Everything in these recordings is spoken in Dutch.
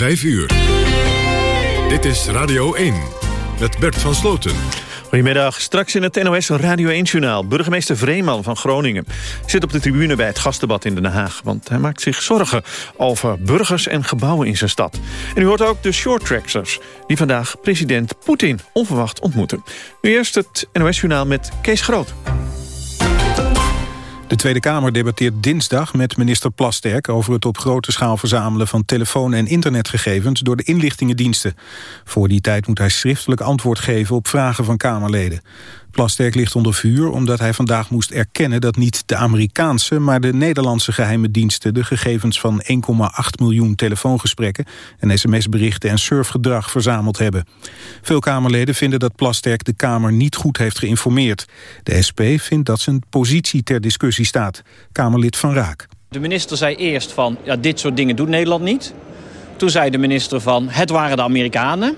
5 uur. Dit is Radio 1 met Bert van Sloten. Goedemiddag. Straks in het NOS Radio 1-journaal. Burgemeester Vreeman van Groningen zit op de tribune bij het gastdebat in Den Haag. Want hij maakt zich zorgen over burgers en gebouwen in zijn stad. En u hoort ook de shorttrackers die vandaag president Poetin onverwacht ontmoeten. Nu eerst het NOS-journaal met Kees Groot. De Tweede Kamer debatteert dinsdag met minister Plasterk... over het op grote schaal verzamelen van telefoon- en internetgegevens... door de inlichtingendiensten. Voor die tijd moet hij schriftelijk antwoord geven op vragen van Kamerleden. Plasterk ligt onder vuur omdat hij vandaag moest erkennen... dat niet de Amerikaanse, maar de Nederlandse geheime diensten... de gegevens van 1,8 miljoen telefoongesprekken... en sms-berichten en surfgedrag verzameld hebben. Veel Kamerleden vinden dat Plasterk de Kamer niet goed heeft geïnformeerd. De SP vindt dat zijn positie ter discussie staat. Kamerlid Van Raak. De minister zei eerst van, ja, dit soort dingen doet Nederland niet. Toen zei de minister van, het waren de Amerikanen.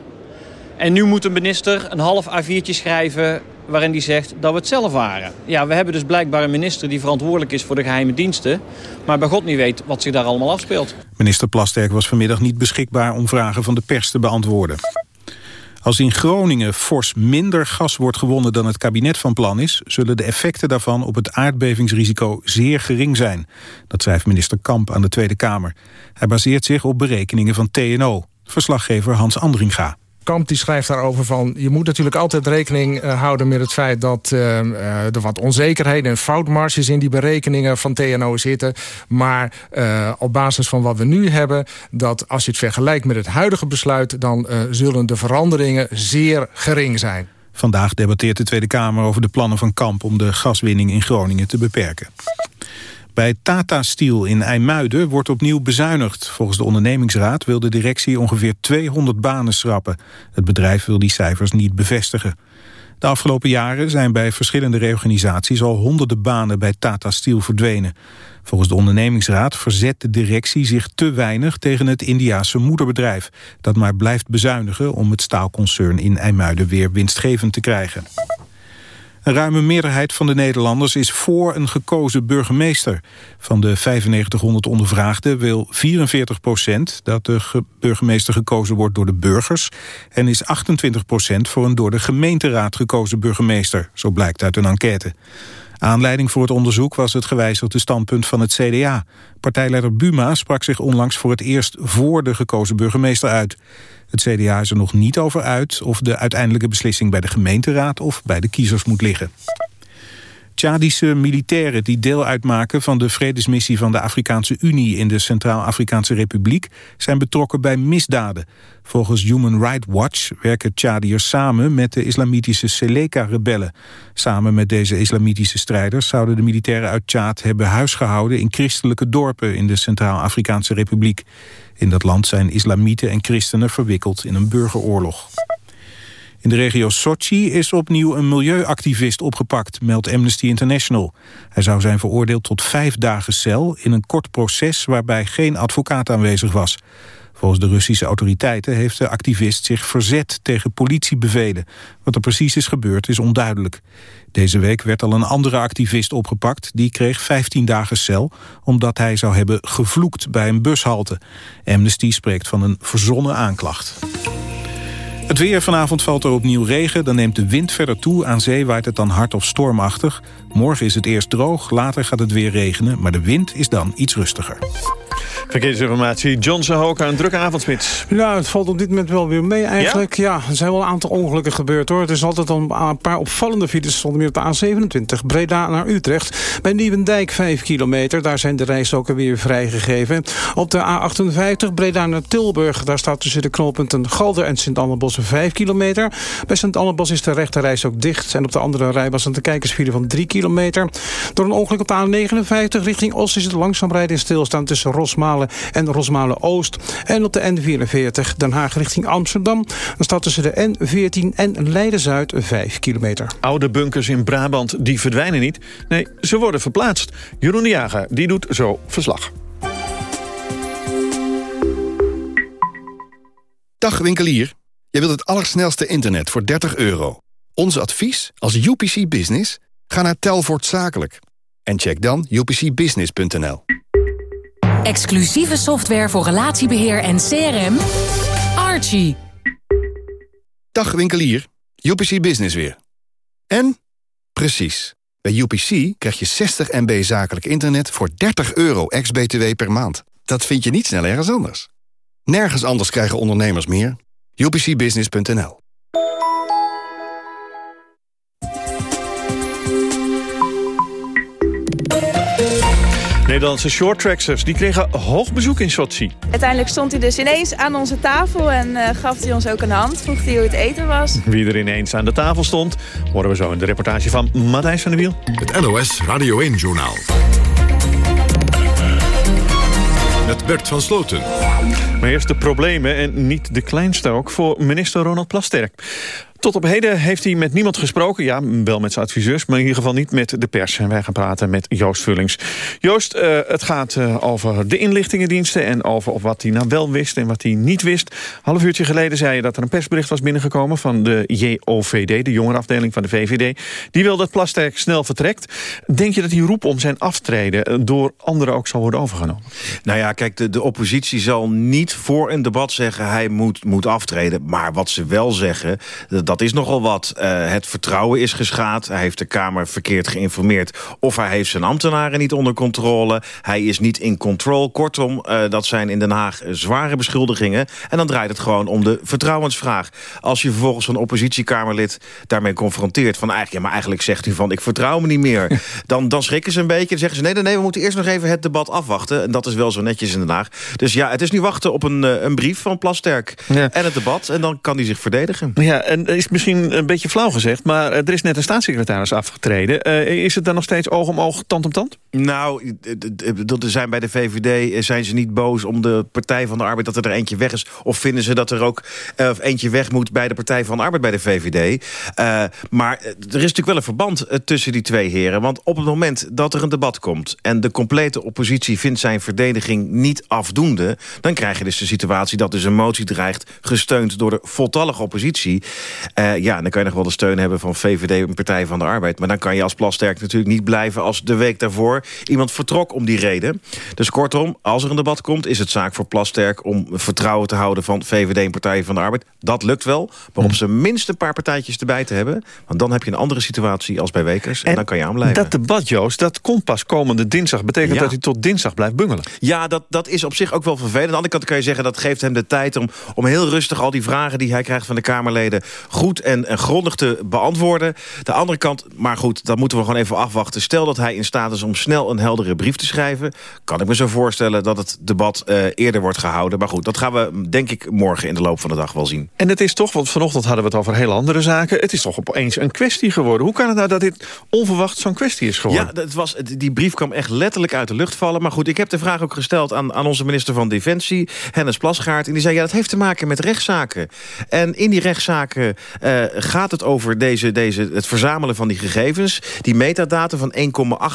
En nu moet de minister een half A4'tje schrijven waarin hij zegt dat we het zelf waren. Ja, we hebben dus blijkbaar een minister die verantwoordelijk is voor de geheime diensten... maar bij God niet weet wat zich daar allemaal afspeelt. Minister Plasterk was vanmiddag niet beschikbaar om vragen van de pers te beantwoorden. Als in Groningen fors minder gas wordt gewonnen dan het kabinet van plan is... zullen de effecten daarvan op het aardbevingsrisico zeer gering zijn. Dat schrijft minister Kamp aan de Tweede Kamer. Hij baseert zich op berekeningen van TNO. Verslaggever Hans Andringa. Kamp die schrijft daarover van... je moet natuurlijk altijd rekening uh, houden met het feit... dat uh, er wat onzekerheden en foutmarges in die berekeningen van TNO zitten. Maar op basis van wat we nu hebben... dat als je het vergelijkt met het huidige besluit... dan zullen de veranderingen zeer gering zijn. Vandaag debatteert de Tweede Kamer over de plannen van Kamp... om de gaswinning in Groningen te beperken. Bij Tata Steel in IJmuiden wordt opnieuw bezuinigd. Volgens de ondernemingsraad wil de directie ongeveer 200 banen schrappen. Het bedrijf wil die cijfers niet bevestigen. De afgelopen jaren zijn bij verschillende reorganisaties al honderden banen bij Tata Steel verdwenen. Volgens de ondernemingsraad verzet de directie zich te weinig tegen het Indiase moederbedrijf. Dat maar blijft bezuinigen om het staalconcern in IJmuiden weer winstgevend te krijgen. Een ruime meerderheid van de Nederlanders is voor een gekozen burgemeester. Van de 9500 ondervraagden wil 44 procent dat de burgemeester gekozen wordt door de burgers... en is 28 procent voor een door de gemeenteraad gekozen burgemeester, zo blijkt uit een enquête. Aanleiding voor het onderzoek was het gewijzigde standpunt van het CDA. Partijleider Buma sprak zich onlangs voor het eerst voor de gekozen burgemeester uit. Het CDA is er nog niet over uit of de uiteindelijke beslissing bij de gemeenteraad of bij de kiezers moet liggen. Tjadische militairen die deel uitmaken van de vredesmissie van de Afrikaanse Unie in de Centraal-Afrikaanse Republiek zijn betrokken bij misdaden. Volgens Human Rights Watch werken Tjadiërs samen met de islamitische Seleka-rebellen. Samen met deze islamitische strijders zouden de militairen uit Tjaad hebben huisgehouden in christelijke dorpen in de Centraal-Afrikaanse Republiek. In dat land zijn islamieten en christenen verwikkeld in een burgeroorlog. In de regio Sochi is opnieuw een milieuactivist opgepakt, meldt Amnesty International. Hij zou zijn veroordeeld tot vijf dagen cel in een kort proces waarbij geen advocaat aanwezig was. Volgens de Russische autoriteiten heeft de activist zich verzet tegen politiebevelen. Wat er precies is gebeurd is onduidelijk. Deze week werd al een andere activist opgepakt. Die kreeg 15 dagen cel omdat hij zou hebben gevloekt bij een bushalte. Amnesty spreekt van een verzonnen aanklacht. Weer vanavond valt er opnieuw regen, dan neemt de wind verder toe. Aan zee waait het dan hard of stormachtig. Morgen is het eerst droog, later gaat het weer regenen... maar de wind is dan iets rustiger. Verkeersinformatie, John Sahoka, een drukke avondspits. Ja, het valt op dit moment wel weer mee eigenlijk. Ja? er zijn wel een aantal ongelukken gebeurd hoor. Er is altijd al een paar opvallende files. stonden meer op de A27, Breda naar Utrecht. Bij Nieuwendijk 5 kilometer, daar zijn de rijstroken weer vrijgegeven. Op de A58, Breda naar Tilburg, daar staat tussen de knooppunten Galder en Sint-Annebos 5 kilometer. Bij Sint-Annebos is de rechte reis ook dicht. En op de andere rijbas een kijkersfile van 3 kilometer. Door een ongeluk op de A59 richting Oost is het langzaam rijden stilstaan tussen Rosmalen en Rosmalen-Oost. En op de N44 Den Haag richting Amsterdam. Dan staat tussen de N14 en Leiden-Zuid 5 kilometer. Oude bunkers in Brabant die verdwijnen niet. Nee, ze worden verplaatst. Jeroen de Jager die doet zo verslag. Dag winkelier. Je wilt het allersnelste internet voor 30 euro. Ons advies als UPC Business? Ga naar Telvoort Zakelijk. En check dan upcbusiness.nl. Exclusieve software voor relatiebeheer en CRM. Archie. Dag winkelier, UPC Business weer. En? Precies. Bij UPC krijg je 60 MB zakelijk internet voor 30 euro ex-BTW per maand. Dat vind je niet snel ergens anders. Nergens anders krijgen ondernemers meer. UPCbusiness.nl Nederlandse shorttrackers die kregen hoog bezoek in Sochi. Uiteindelijk stond hij dus ineens aan onze tafel en uh, gaf hij ons ook een hand. Vroeg hij hoe het eten was. Wie er ineens aan de tafel stond, horen we zo in de reportage van Matthijs van der Wiel. Het NOS Radio 1-journaal. Met Bert van Sloten. Maar eerst de problemen en niet de kleinste ook voor minister Ronald Plasterk. Tot op heden heeft hij met niemand gesproken. Ja, wel met zijn adviseurs, maar in ieder geval niet met de pers. En wij gaan praten met Joost Vullings. Joost, uh, het gaat uh, over de inlichtingendiensten... en over wat hij nou wel wist en wat hij niet wist. Half uurtje geleden zei je dat er een persbericht was binnengekomen... van de JOVD, de jongerenafdeling van de VVD. Die wil dat Plasterk snel vertrekt. Denk je dat die roep om zijn aftreden... door anderen ook zal worden overgenomen? Nou ja, kijk, de, de oppositie zal niet voor een debat zeggen... hij moet, moet aftreden. Maar wat ze wel zeggen... Dat dat is nogal wat. Uh, het vertrouwen is geschaad. Hij heeft de Kamer verkeerd geïnformeerd. Of hij heeft zijn ambtenaren niet onder controle. Hij is niet in control. Kortom, uh, dat zijn in Den Haag zware beschuldigingen. En dan draait het gewoon om de vertrouwensvraag. Als je vervolgens een oppositiekamerlid daarmee confronteert... van eigenlijk, ja, maar eigenlijk zegt u van ik vertrouw me niet meer... dan, dan schrikken ze een beetje. Dan zeggen ze nee, nee, nee, we moeten eerst nog even het debat afwachten. En dat is wel zo netjes in Den Haag. Dus ja, het is nu wachten op een, een brief van Plasterk. Ja. En het debat. En dan kan hij zich verdedigen. Ja, en is misschien een beetje flauw gezegd... maar er is net een staatssecretaris afgetreden. Uh, is het dan nog steeds oog om oog, tand om tand? Nou, er zijn bij de VVD zijn ze niet boos om de Partij van de Arbeid... dat er er eentje weg is. Of vinden ze dat er ook uh, eentje weg moet bij de Partij van de Arbeid bij de VVD. Maar er is natuurlijk wel een verband tussen die twee heren. Want op het moment dat er een debat komt... en de complete oppositie vindt zijn verdediging niet afdoende... dan krijg je dus de situatie dat dus een motie dreigt... gesteund door de voltallige oppositie... Uh, ja, dan kan je nog wel de steun hebben van VVD en Partij van de Arbeid. Maar dan kan je als Plasterk natuurlijk niet blijven als de week daarvoor iemand vertrok om die reden. Dus kortom, als er een debat komt, is het zaak voor Plasterk om vertrouwen te houden van VVD en Partij van de Arbeid. Dat lukt wel, maar op zijn minst een paar partijtjes erbij te hebben. Want dan heb je een andere situatie als bij Wekers en, en dan kan je aanblijven. Dat debat, Joost, dat komt pas komende dinsdag. Betekent ja. dat hij tot dinsdag blijft bungelen? Ja, dat, dat is op zich ook wel vervelend. Aan de andere kant kan je zeggen, dat geeft hem de tijd om, om heel rustig al die vragen die hij krijgt van de Kamerleden goed en, en grondig te beantwoorden. De andere kant, maar goed, dat moeten we gewoon even afwachten. Stel dat hij in staat is om snel een heldere brief te schrijven... kan ik me zo voorstellen dat het debat uh, eerder wordt gehouden. Maar goed, dat gaan we denk ik morgen in de loop van de dag wel zien. En het is toch, want vanochtend hadden we het over hele andere zaken... het is toch opeens een kwestie geworden. Hoe kan het nou dat dit onverwacht zo'n kwestie is geworden? Ja, het was, die brief kwam echt letterlijk uit de lucht vallen. Maar goed, ik heb de vraag ook gesteld aan, aan onze minister van Defensie... Hennis Plasgaard, en die zei, ja, dat heeft te maken met rechtszaken. En in die rechtszaken uh, gaat het over deze, deze, het verzamelen van die gegevens. Die metadata van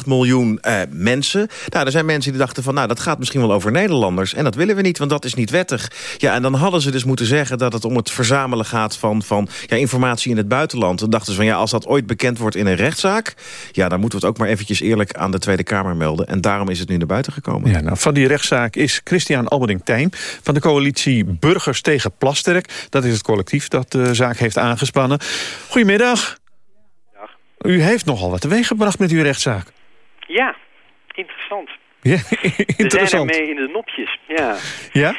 1,8 miljoen uh, mensen. Nou, er zijn mensen die dachten van... nou, dat gaat misschien wel over Nederlanders. En dat willen we niet, want dat is niet wettig. Ja, en dan hadden ze dus moeten zeggen dat het om het verzamelen gaat... van, van ja, informatie in het buitenland. Dan dachten ze van, ja, als dat ooit bekend wordt in een rechtszaak... ja, dan moeten we het ook maar eventjes eerlijk aan de Tweede Kamer melden. En daarom is het nu naar buiten gekomen. Ja, nou, van die rechtszaak is Christian Alberding-Tijn... van de coalitie Burgers tegen Plasterk. Dat is het collectief dat de zaak heeft aangespannen. Goedemiddag. Dag. U heeft nogal wat teweeg gebracht met uw rechtszaak. Ja, interessant. Ja, interessant. We zijn ermee in de nopjes, ja. Ja?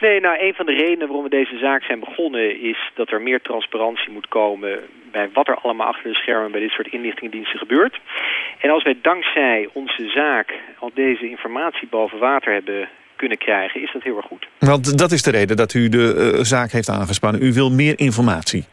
Nee, nou, een van de redenen waarom we deze zaak zijn begonnen... is dat er meer transparantie moet komen... bij wat er allemaal achter de schermen bij dit soort inlichtingendiensten gebeurt. En als wij dankzij onze zaak al deze informatie boven water hebben kunnen krijgen... is dat heel erg goed. Want dat is de reden dat u de uh, zaak heeft aangespannen. U wil meer informatie.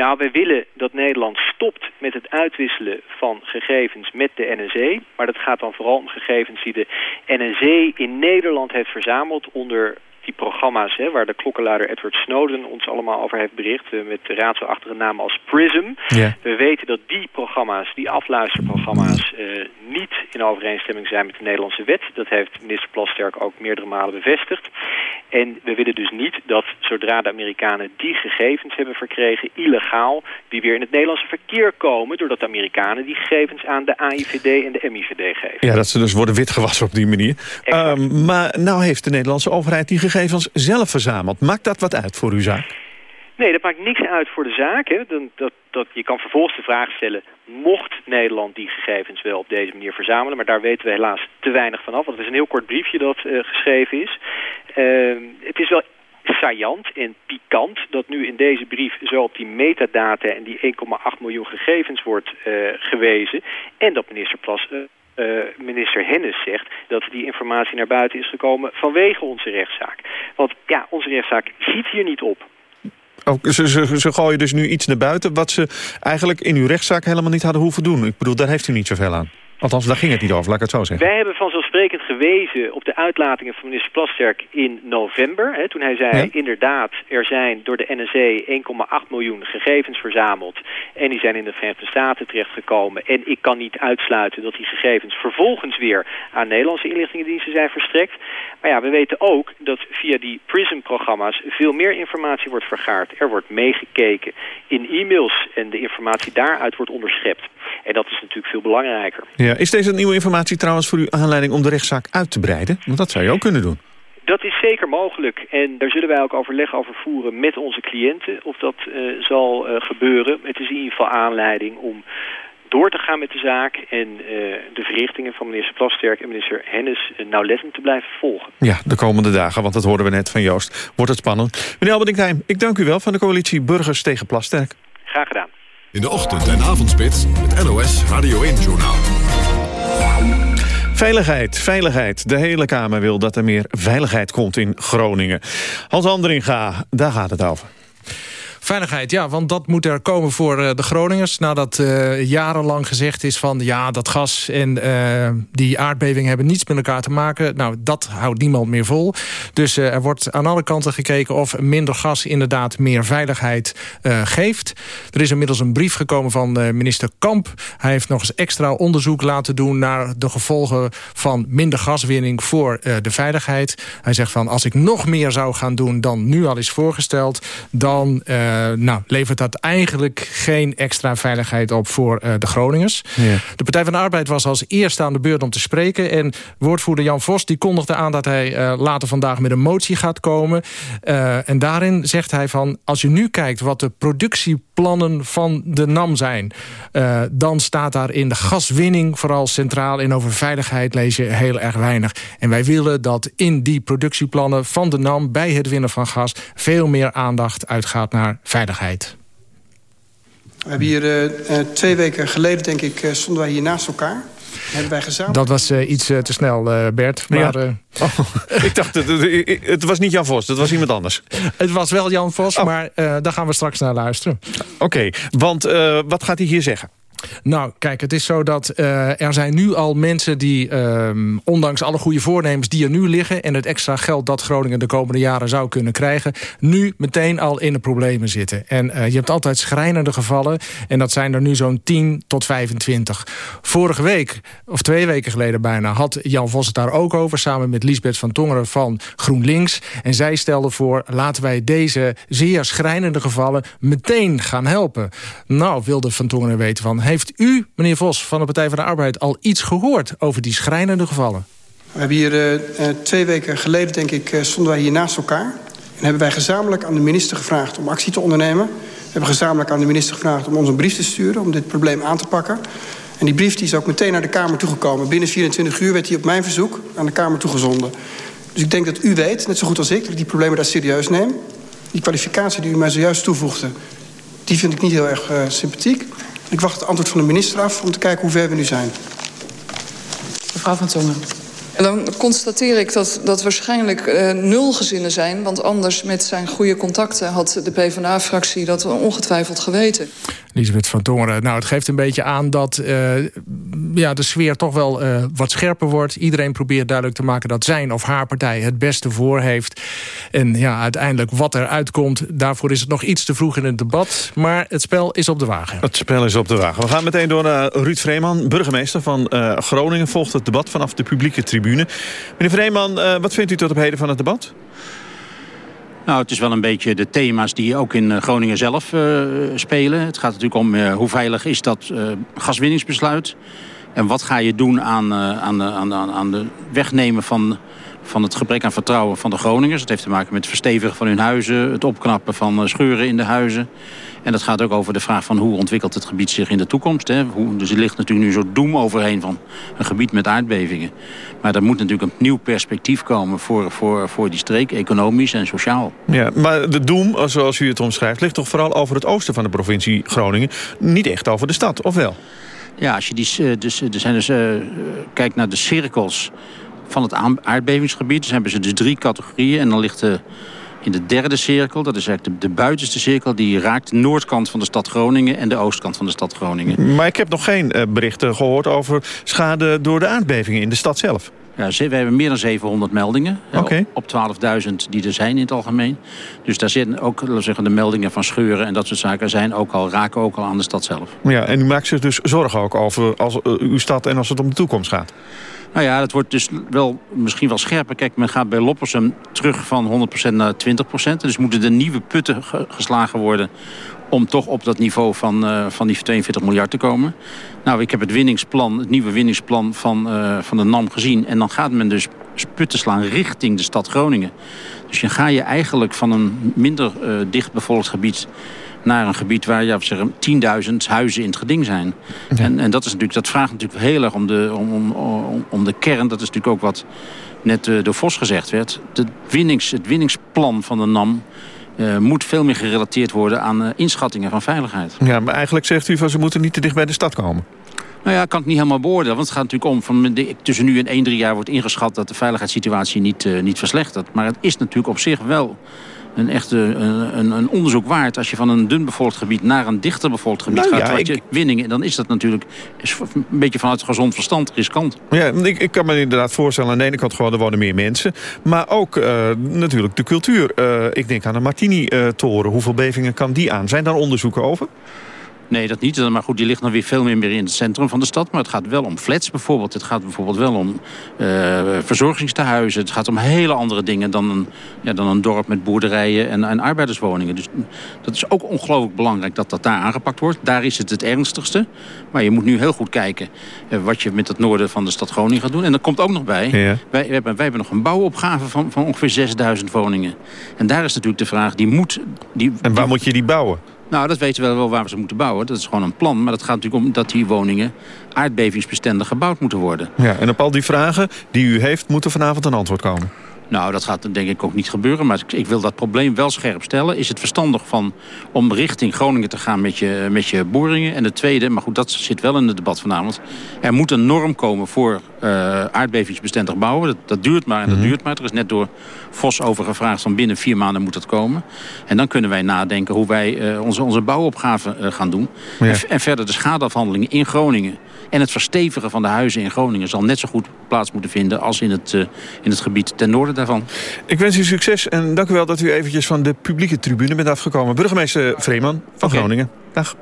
Nou, wij willen dat Nederland stopt met het uitwisselen van gegevens met de NSE. Maar dat gaat dan vooral om gegevens die de NSE in Nederland heeft verzameld onder die programma's hè, waar de klokkenluider Edward Snowden ons allemaal over heeft bericht... Uh, met raadselachtige namen als PRISM. We weten dat die programma's, die afluisterprogramma's... Uh, niet in overeenstemming zijn met de Nederlandse wet. Dat heeft minister Plasterk ook meerdere malen bevestigd. En we willen dus niet dat zodra de Amerikanen die gegevens hebben verkregen... illegaal die weer in het Nederlandse verkeer komen... doordat de Amerikanen die gegevens aan de AIVD en de MIVD geven. Ja, dat ze dus worden witgewassen op die manier. Um, maar nou heeft de Nederlandse overheid die gegevens zelf verzameld. Maakt dat wat uit voor uw zaak? Nee, dat maakt niks uit voor de zaak. Dat, dat, je kan vervolgens de vraag stellen... mocht Nederland die gegevens wel op deze manier verzamelen? Maar daar weten we helaas te weinig van af. Want het is een heel kort briefje dat uh, geschreven is. Uh, het is wel saillant en pikant dat nu in deze brief zo op die metadata en die 1,8 miljoen gegevens wordt uh, gewezen. En dat minister Plas... Uh, minister Hennis zegt dat die informatie naar buiten is gekomen vanwege onze rechtszaak. Want ja, onze rechtszaak ziet hier niet op. Oh, ze, ze, ze gooien dus nu iets naar buiten... wat ze eigenlijk in uw rechtszaak helemaal niet hadden hoeven doen. Ik bedoel, daar heeft u niet zoveel aan. Althans, daar ging het niet over, laat ik het zo zeggen. Wij hebben vanzelfsprekend gewezen op de uitlatingen van minister Plasterk in november. Hè, toen hij zei, ja. inderdaad, er zijn door de NSE 1,8 miljoen gegevens verzameld. En die zijn in de Verenigde Staten terechtgekomen. En ik kan niet uitsluiten dat die gegevens vervolgens weer aan Nederlandse inlichtingendiensten zijn verstrekt. Maar ja, we weten ook dat via die PRISM-programma's veel meer informatie wordt vergaard. Er wordt meegekeken in e-mails en de informatie daaruit wordt onderschept. En dat is natuurlijk veel belangrijker. Ja, is deze nieuwe informatie trouwens voor u aanleiding om de rechtszaak uit te breiden? Want dat zou je ook kunnen doen. Dat is zeker mogelijk. En daar zullen wij ook overleg over voeren met onze cliënten of dat uh, zal uh, gebeuren. Het is in ieder geval aanleiding om door te gaan met de zaak... en uh, de verrichtingen van minister Plasterk en minister Hennis uh, nauwlettend te blijven volgen. Ja, de komende dagen, want dat hoorden we net van Joost. Wordt het spannend. Meneer Alberdingheim, ik dank u wel van de coalitie Burgers tegen Plasterk. Graag gedaan. In de ochtend- en avondspits, het NOS Radio 1-journaal. Veiligheid, veiligheid. De hele Kamer wil dat er meer veiligheid komt in Groningen. Hans Andringa, daar gaat het over. Veiligheid, ja, want dat moet er komen voor uh, de Groningers. Nadat uh, jarenlang gezegd is van ja, dat gas en uh, die aardbeving hebben niets met elkaar te maken. Nou, dat houdt niemand meer vol. Dus er wordt aan alle kanten gekeken of minder gas inderdaad meer veiligheid geeft. Er is inmiddels een brief gekomen van minister Kamp. Hij heeft nog eens extra onderzoek laten doen naar de gevolgen van minder gaswinning voor de veiligheid. Hij zegt van als ik nog meer zou gaan doen dan nu al is voorgesteld, dan nou, levert dat eigenlijk geen extra veiligheid op voor uh, de Groningers. Ja. De Partij van de Arbeid was als eerste aan de beurt om te spreken. En woordvoerder Jan Vos die kondigde aan dat hij uh, later vandaag met een motie gaat komen. en daarin zegt hij van, als je nu kijkt wat de productieplannen van de NAM zijn... dan staat daar in de gaswinning vooral centraal. En over veiligheid lees je heel erg weinig. En wij willen dat in die productieplannen van de NAM... bij het winnen van gas veel meer aandacht uitgaat naar veiligheid. We hebben hier uh, twee weken geleden, denk ik, uh, stonden wij hier naast elkaar. Hebben wij gezamenlijk... Dat was uh, iets te snel, Bert. Maar, ja. oh, ik dacht, het, het, was niet Jan Vos, het was iemand anders. het was wel Jan Vos, oh. maar daar gaan we straks naar luisteren. Oké, okay, want wat gaat hij hier zeggen? Nou, kijk, het is zo dat uh, er zijn nu al mensen die, um, ondanks alle goede voornemens die er nu liggen... en het extra geld dat Groningen de komende jaren zou kunnen krijgen... nu meteen al in de problemen zitten. En uh, je hebt altijd schrijnende gevallen. En dat zijn er nu zo'n 10 tot 25. Vorige week, of twee weken geleden bijna... had Jan Vos het daar ook over... samen met Liesbeth van Tongeren van GroenLinks. En zij stelde voor, laten wij deze zeer schrijnende gevallen... meteen gaan helpen. Nou, wilde van Tongeren weten van... Heeft u, meneer Vos, van de Partij van de Arbeid... al iets gehoord over die schrijnende gevallen? We hebben hier uh, twee weken geleden, denk ik, uh, stonden wij hier naast elkaar. En hebben wij gezamenlijk aan de minister gevraagd om actie te ondernemen. We hebben gezamenlijk aan de minister gevraagd om ons een brief te sturen... om dit probleem aan te pakken. En die brief die is ook meteen naar de Kamer toegekomen. Binnen 24 uur werd die op mijn verzoek aan de Kamer toegezonden. Dus ik denk dat u weet, net zo goed als ik, dat ik die problemen daar serieus neem. Die kwalificatie die u mij zojuist toevoegde... die vind ik niet heel erg sympathiek. Ik wacht het antwoord van de minister af om te kijken hoe ver we nu zijn. Mevrouw van Tongeren. En dan constateer ik dat dat waarschijnlijk uh, nul gezinnen zijn... want anders met zijn goede contacten had de PvdA-fractie dat ongetwijfeld geweten. Elisabeth van Tongeren, nou het geeft een beetje aan dat uh, ja, de sfeer toch wel uh, wat scherper wordt. Iedereen probeert duidelijk te maken dat zijn of haar partij het beste voor heeft. En ja, uiteindelijk wat er uitkomt, daarvoor is het nog iets te vroeg in het debat. Maar het spel is op de wagen. Het spel is op de wagen. We gaan meteen door naar Ruud Vreeman, burgemeester van uh, Groningen. Volgt het debat vanaf de publieke tribune. Meneer Vreeman, uh, wat vindt u tot op heden van het debat? Nou, het is wel een beetje de thema's die ook in Groningen zelf uh, spelen. Het gaat natuurlijk om hoe veilig is dat gaswinningsbesluit. En wat ga je doen aan, aan, aan, aan de wegnemen van van het gebrek aan vertrouwen van de Groningers. Het heeft te maken met het verstevigen van hun huizen, het opknappen van scheuren in de huizen. En dat gaat ook over de vraag van hoe ontwikkelt het gebied zich in de toekomst. Hè? Hoe, dus er ligt natuurlijk nu zo'n doem overheen van een gebied met aardbevingen. Maar er moet natuurlijk een nieuw perspectief komen voor, voor, voor die streek, economisch en sociaal. Ja, maar de doem, zoals u het omschrijft, ligt toch vooral over het oosten van de provincie Groningen. Niet echt over de stad, of wel? Ja, als je die, dus, er zijn dus, uh, kijkt naar de cirkels van het aardbevingsgebied... dus hebben ze dus drie categorieën en dan ligt de in de derde cirkel, dat is eigenlijk de, de, buitenste cirkel... die raakt de noordkant van de stad Groningen en de oostkant van de stad Groningen. Maar ik heb nog geen uh, berichten gehoord over schade door de aardbevingen in de stad zelf. Ja, we hebben meer dan 700 meldingen okay. op 12.000 die er zijn in het algemeen. Dus daar zitten ook zeggen, de meldingen van scheuren en dat soort zaken zijn ook al, raken ook al aan de stad zelf. Ja, en u maakt zich dus zorgen ook over als, uh, uw stad en als het om de toekomst gaat? Nou ja, dat wordt dus wel misschien wel scherper. Kijk, men gaat bij Loppersum terug van 100% naar 20%. Dus moeten er nieuwe putten geslagen worden om toch op dat niveau van, uh, van die 42 miljard te komen. Nou, ik heb het winningsplan, het nieuwe winningsplan van, uh, van de NAM gezien. En dan gaat men dus putten slaan richting de stad Groningen. Dus je ga je eigenlijk van een minder uh, dichtbevolkt gebied naar een gebied waar ja, 10.000 huizen in het geding zijn. En, en dat, is natuurlijk, dat vraagt natuurlijk heel erg om de, om, om, om de kern. Dat is natuurlijk ook wat net uh, door Vos gezegd werd. De winnings, het winningsplan van de NAM uh, moet veel meer gerelateerd worden aan uh, inschattingen van veiligheid. Ja, maar eigenlijk zegt u van ze moeten niet te dicht bij de stad komen. Nou ja, ik kan het niet helemaal beoordelen. Want het gaat natuurlijk om, van de, tussen nu en 1, 3 jaar wordt ingeschat... dat de veiligheidssituatie niet, niet verslechtert. Maar het is natuurlijk op zich wel een echte een, een, onderzoek waard. Als je van een dun bevolkt gebied naar een dichter bevolkt gebied nou, gaat... Ja, ik... je winningen, dan is dat natuurlijk is een beetje vanuit gezond verstand riskant. Ja, ik, ik kan me inderdaad voorstellen... aan de ene kant gewoon, er wonen meer mensen. Maar ook uh, natuurlijk de cultuur. Uh, ik denk aan de Martini-toren. Hoeveel bevingen kan die aan? Zijn daar onderzoeken over? Nee, dat niet. Maar goed, die ligt nog weer veel meer in het centrum van de stad. Maar het gaat wel om flats bijvoorbeeld. Het gaat bijvoorbeeld wel om uh, verzorgingstehuizen. Het gaat om hele andere dingen dan een, ja, dan een dorp met boerderijen en, en arbeiderswoningen. Dus dat is ook ongelooflijk belangrijk dat dat daar aangepakt wordt. Daar is het het ernstigste. Maar je moet nu heel goed kijken uh, wat je met het noorden van de stad Groningen gaat doen. En er komt ook nog bij, ja. wij, wij, hebben, wij hebben nog een bouwopgave van, van ongeveer 6000 woningen. En daar is natuurlijk de vraag, die moet... Die, en waar die, moet je die bouwen? Nou, dat weten we wel waar we ze moeten bouwen. Dat is gewoon een plan. Maar dat gaat natuurlijk om dat die woningen aardbevingsbestendig gebouwd moeten worden. Ja, en op al die vragen die u heeft, moet er vanavond een antwoord komen. Nou, dat gaat denk ik ook niet gebeuren. Maar ik wil dat probleem wel scherp stellen. Is het verstandig van, om richting Groningen te gaan met je, met je boringen? En de tweede, maar goed, dat zit wel in het debat vanavond. Er moet een norm komen voor uh, aardbevingsbestendig bouwen. Dat, dat, duurt maar en dat mm -hmm. duurt maar. Er is net door Vos over gevraagd van binnen vier maanden moet dat komen. En dan kunnen wij nadenken hoe wij uh, onze, onze bouwopgave uh, gaan doen. Ja. En, en, verder de schadeafhandelingen in Groningen. En het verstevigen van de huizen in Groningen zal net zo goed plaats moeten vinden als in het, in het gebied ten noorden daarvan. Ik wens u succes en dank u wel dat u eventjes van de publieke tribune bent afgekomen. Burgemeester Vreeman van okay. Groningen. Dag.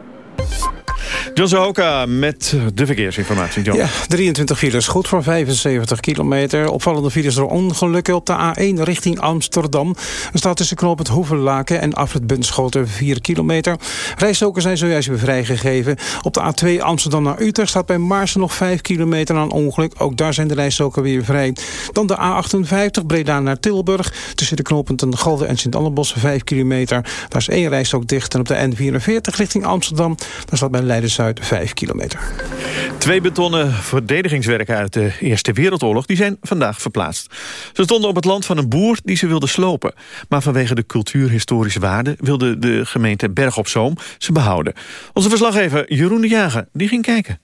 John Zahoka met de verkeersinformatie. John. Ja, 23 files, goed voor 75 kilometer. Opvallende files door ongelukken op de A1 richting Amsterdam. Er staat tussen knoop het Hoevenlaken en Afrit Bunschoten 4 kilometer. Rijstokers zijn zojuist weer vrijgegeven. Op de A2 Amsterdam naar Utrecht staat bij Maarsen nog 5 kilometer aan ongeluk. Ook daar zijn de rijstoken weer vrij. Dan de A58 Breda naar Tilburg. Tussen de knooppunten Galde en Sint-Annebos 5 kilometer. Daar is één rijstok dicht. En op de N44 richting Amsterdam. Daar staat bij Leiden-Zuid 5 kilometer. Twee betonnen verdedigingswerken uit de Eerste Wereldoorlog... die zijn vandaag verplaatst. Ze stonden op het land van een boer die ze wilde slopen. Maar vanwege de cultuurhistorische waarde... wilde de gemeente Berg op Zoom ze behouden. Onze verslaggever Jeroen de Jager die ging kijken.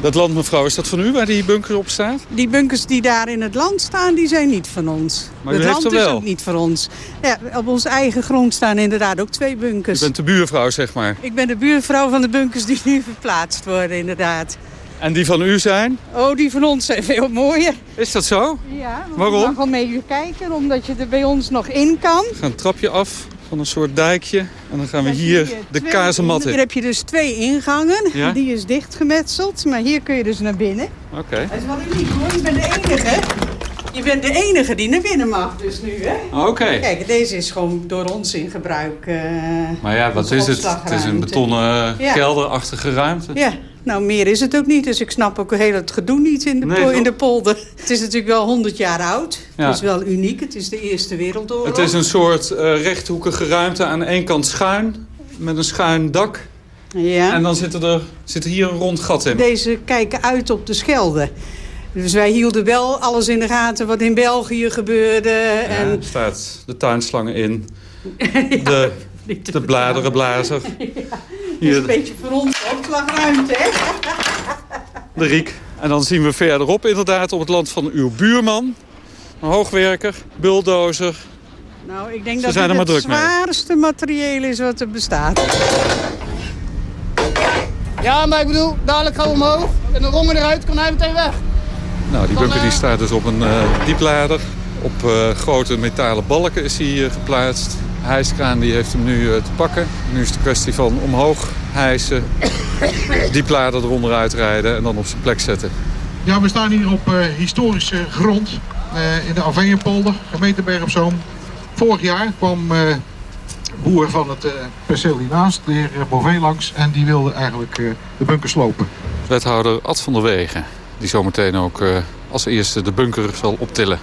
Dat land, mevrouw, is dat van u waar die bunker op staat? Die bunkers die daar in het land staan, die zijn niet van ons. Maar het land is ook niet van ons. Ja, op onze eigen grond staan inderdaad ook twee bunkers. U bent de buurvrouw, zeg maar? Ik ben de buurvrouw van de bunkers die nu verplaatst worden, inderdaad. En die van u zijn? Oh, die van ons zijn veel mooier. Is dat zo? Ja. Waarom? Je mag wel mee kijken, omdat je er bij ons nog in kan. Gaan een trapje af van een soort dijkje. En dan gaan we hier de twee, kazemat in. Hier heb je dus twee ingangen. Ja? Die is dichtgemetseld. Maar hier kun je dus naar binnen. Oké. Okay. Dat is wel uniek hoor. Je bent de enige. Je bent de enige die naar binnen mag dus nu, hè? Oké. Kijk, deze is gewoon door ons in gebruik. Uh, maar ja, wat is het? Het is een betonnen ja. kelderachtige ruimte. Ja, nou meer is het ook niet. Dus ik snap ook heel het gedoe niet in de, nee, in de polder. Het is natuurlijk wel 100 jaar oud. Ja. Het is wel uniek. Het is de Eerste Wereldoorlog. Het is een soort uh, rechthoekige ruimte aan één kant schuin. Met een schuin dak. Ja. En dan zit er, zit er hier een rond gat in. Deze kijken uit op de Schelde. Dus wij hielden wel alles in de gaten wat in België gebeurde. Ja, en... Er staat de tuinslangen in. de, de bladerenblazer. Ja, is een beetje voor ons opslagruimte, hè? De Riek. En dan zien we verderop inderdaad op het land van uw buurman. Een hoogwerker, bulldozer. Nou, ik denk dat het het zwaarste materieel is wat er bestaat. Ja, maar ik bedoel, dadelijk gaan we omhoog. En de rongen eruit, kan hij meteen weg. Nou, die bunker die staat dus op een uh, dieplader. Op uh, grote metalen balken is hij uh, geplaatst. Hijskraan die heeft hem nu te pakken. Nu is het een kwestie van omhoog hijsen, dieplader eronder uitrijden en dan op zijn plek zetten. Ja, we staan hier op historische grond in de Aveenpolder, gemeente Berg op Zoom. Vorig jaar kwam boer van het perceel hiernaast, de heer Bové, langs. En die wilde eigenlijk de bunker slopen. Wethouder Ad van der Wegen die zometeen ook uh, als eerste de bunker zal optillen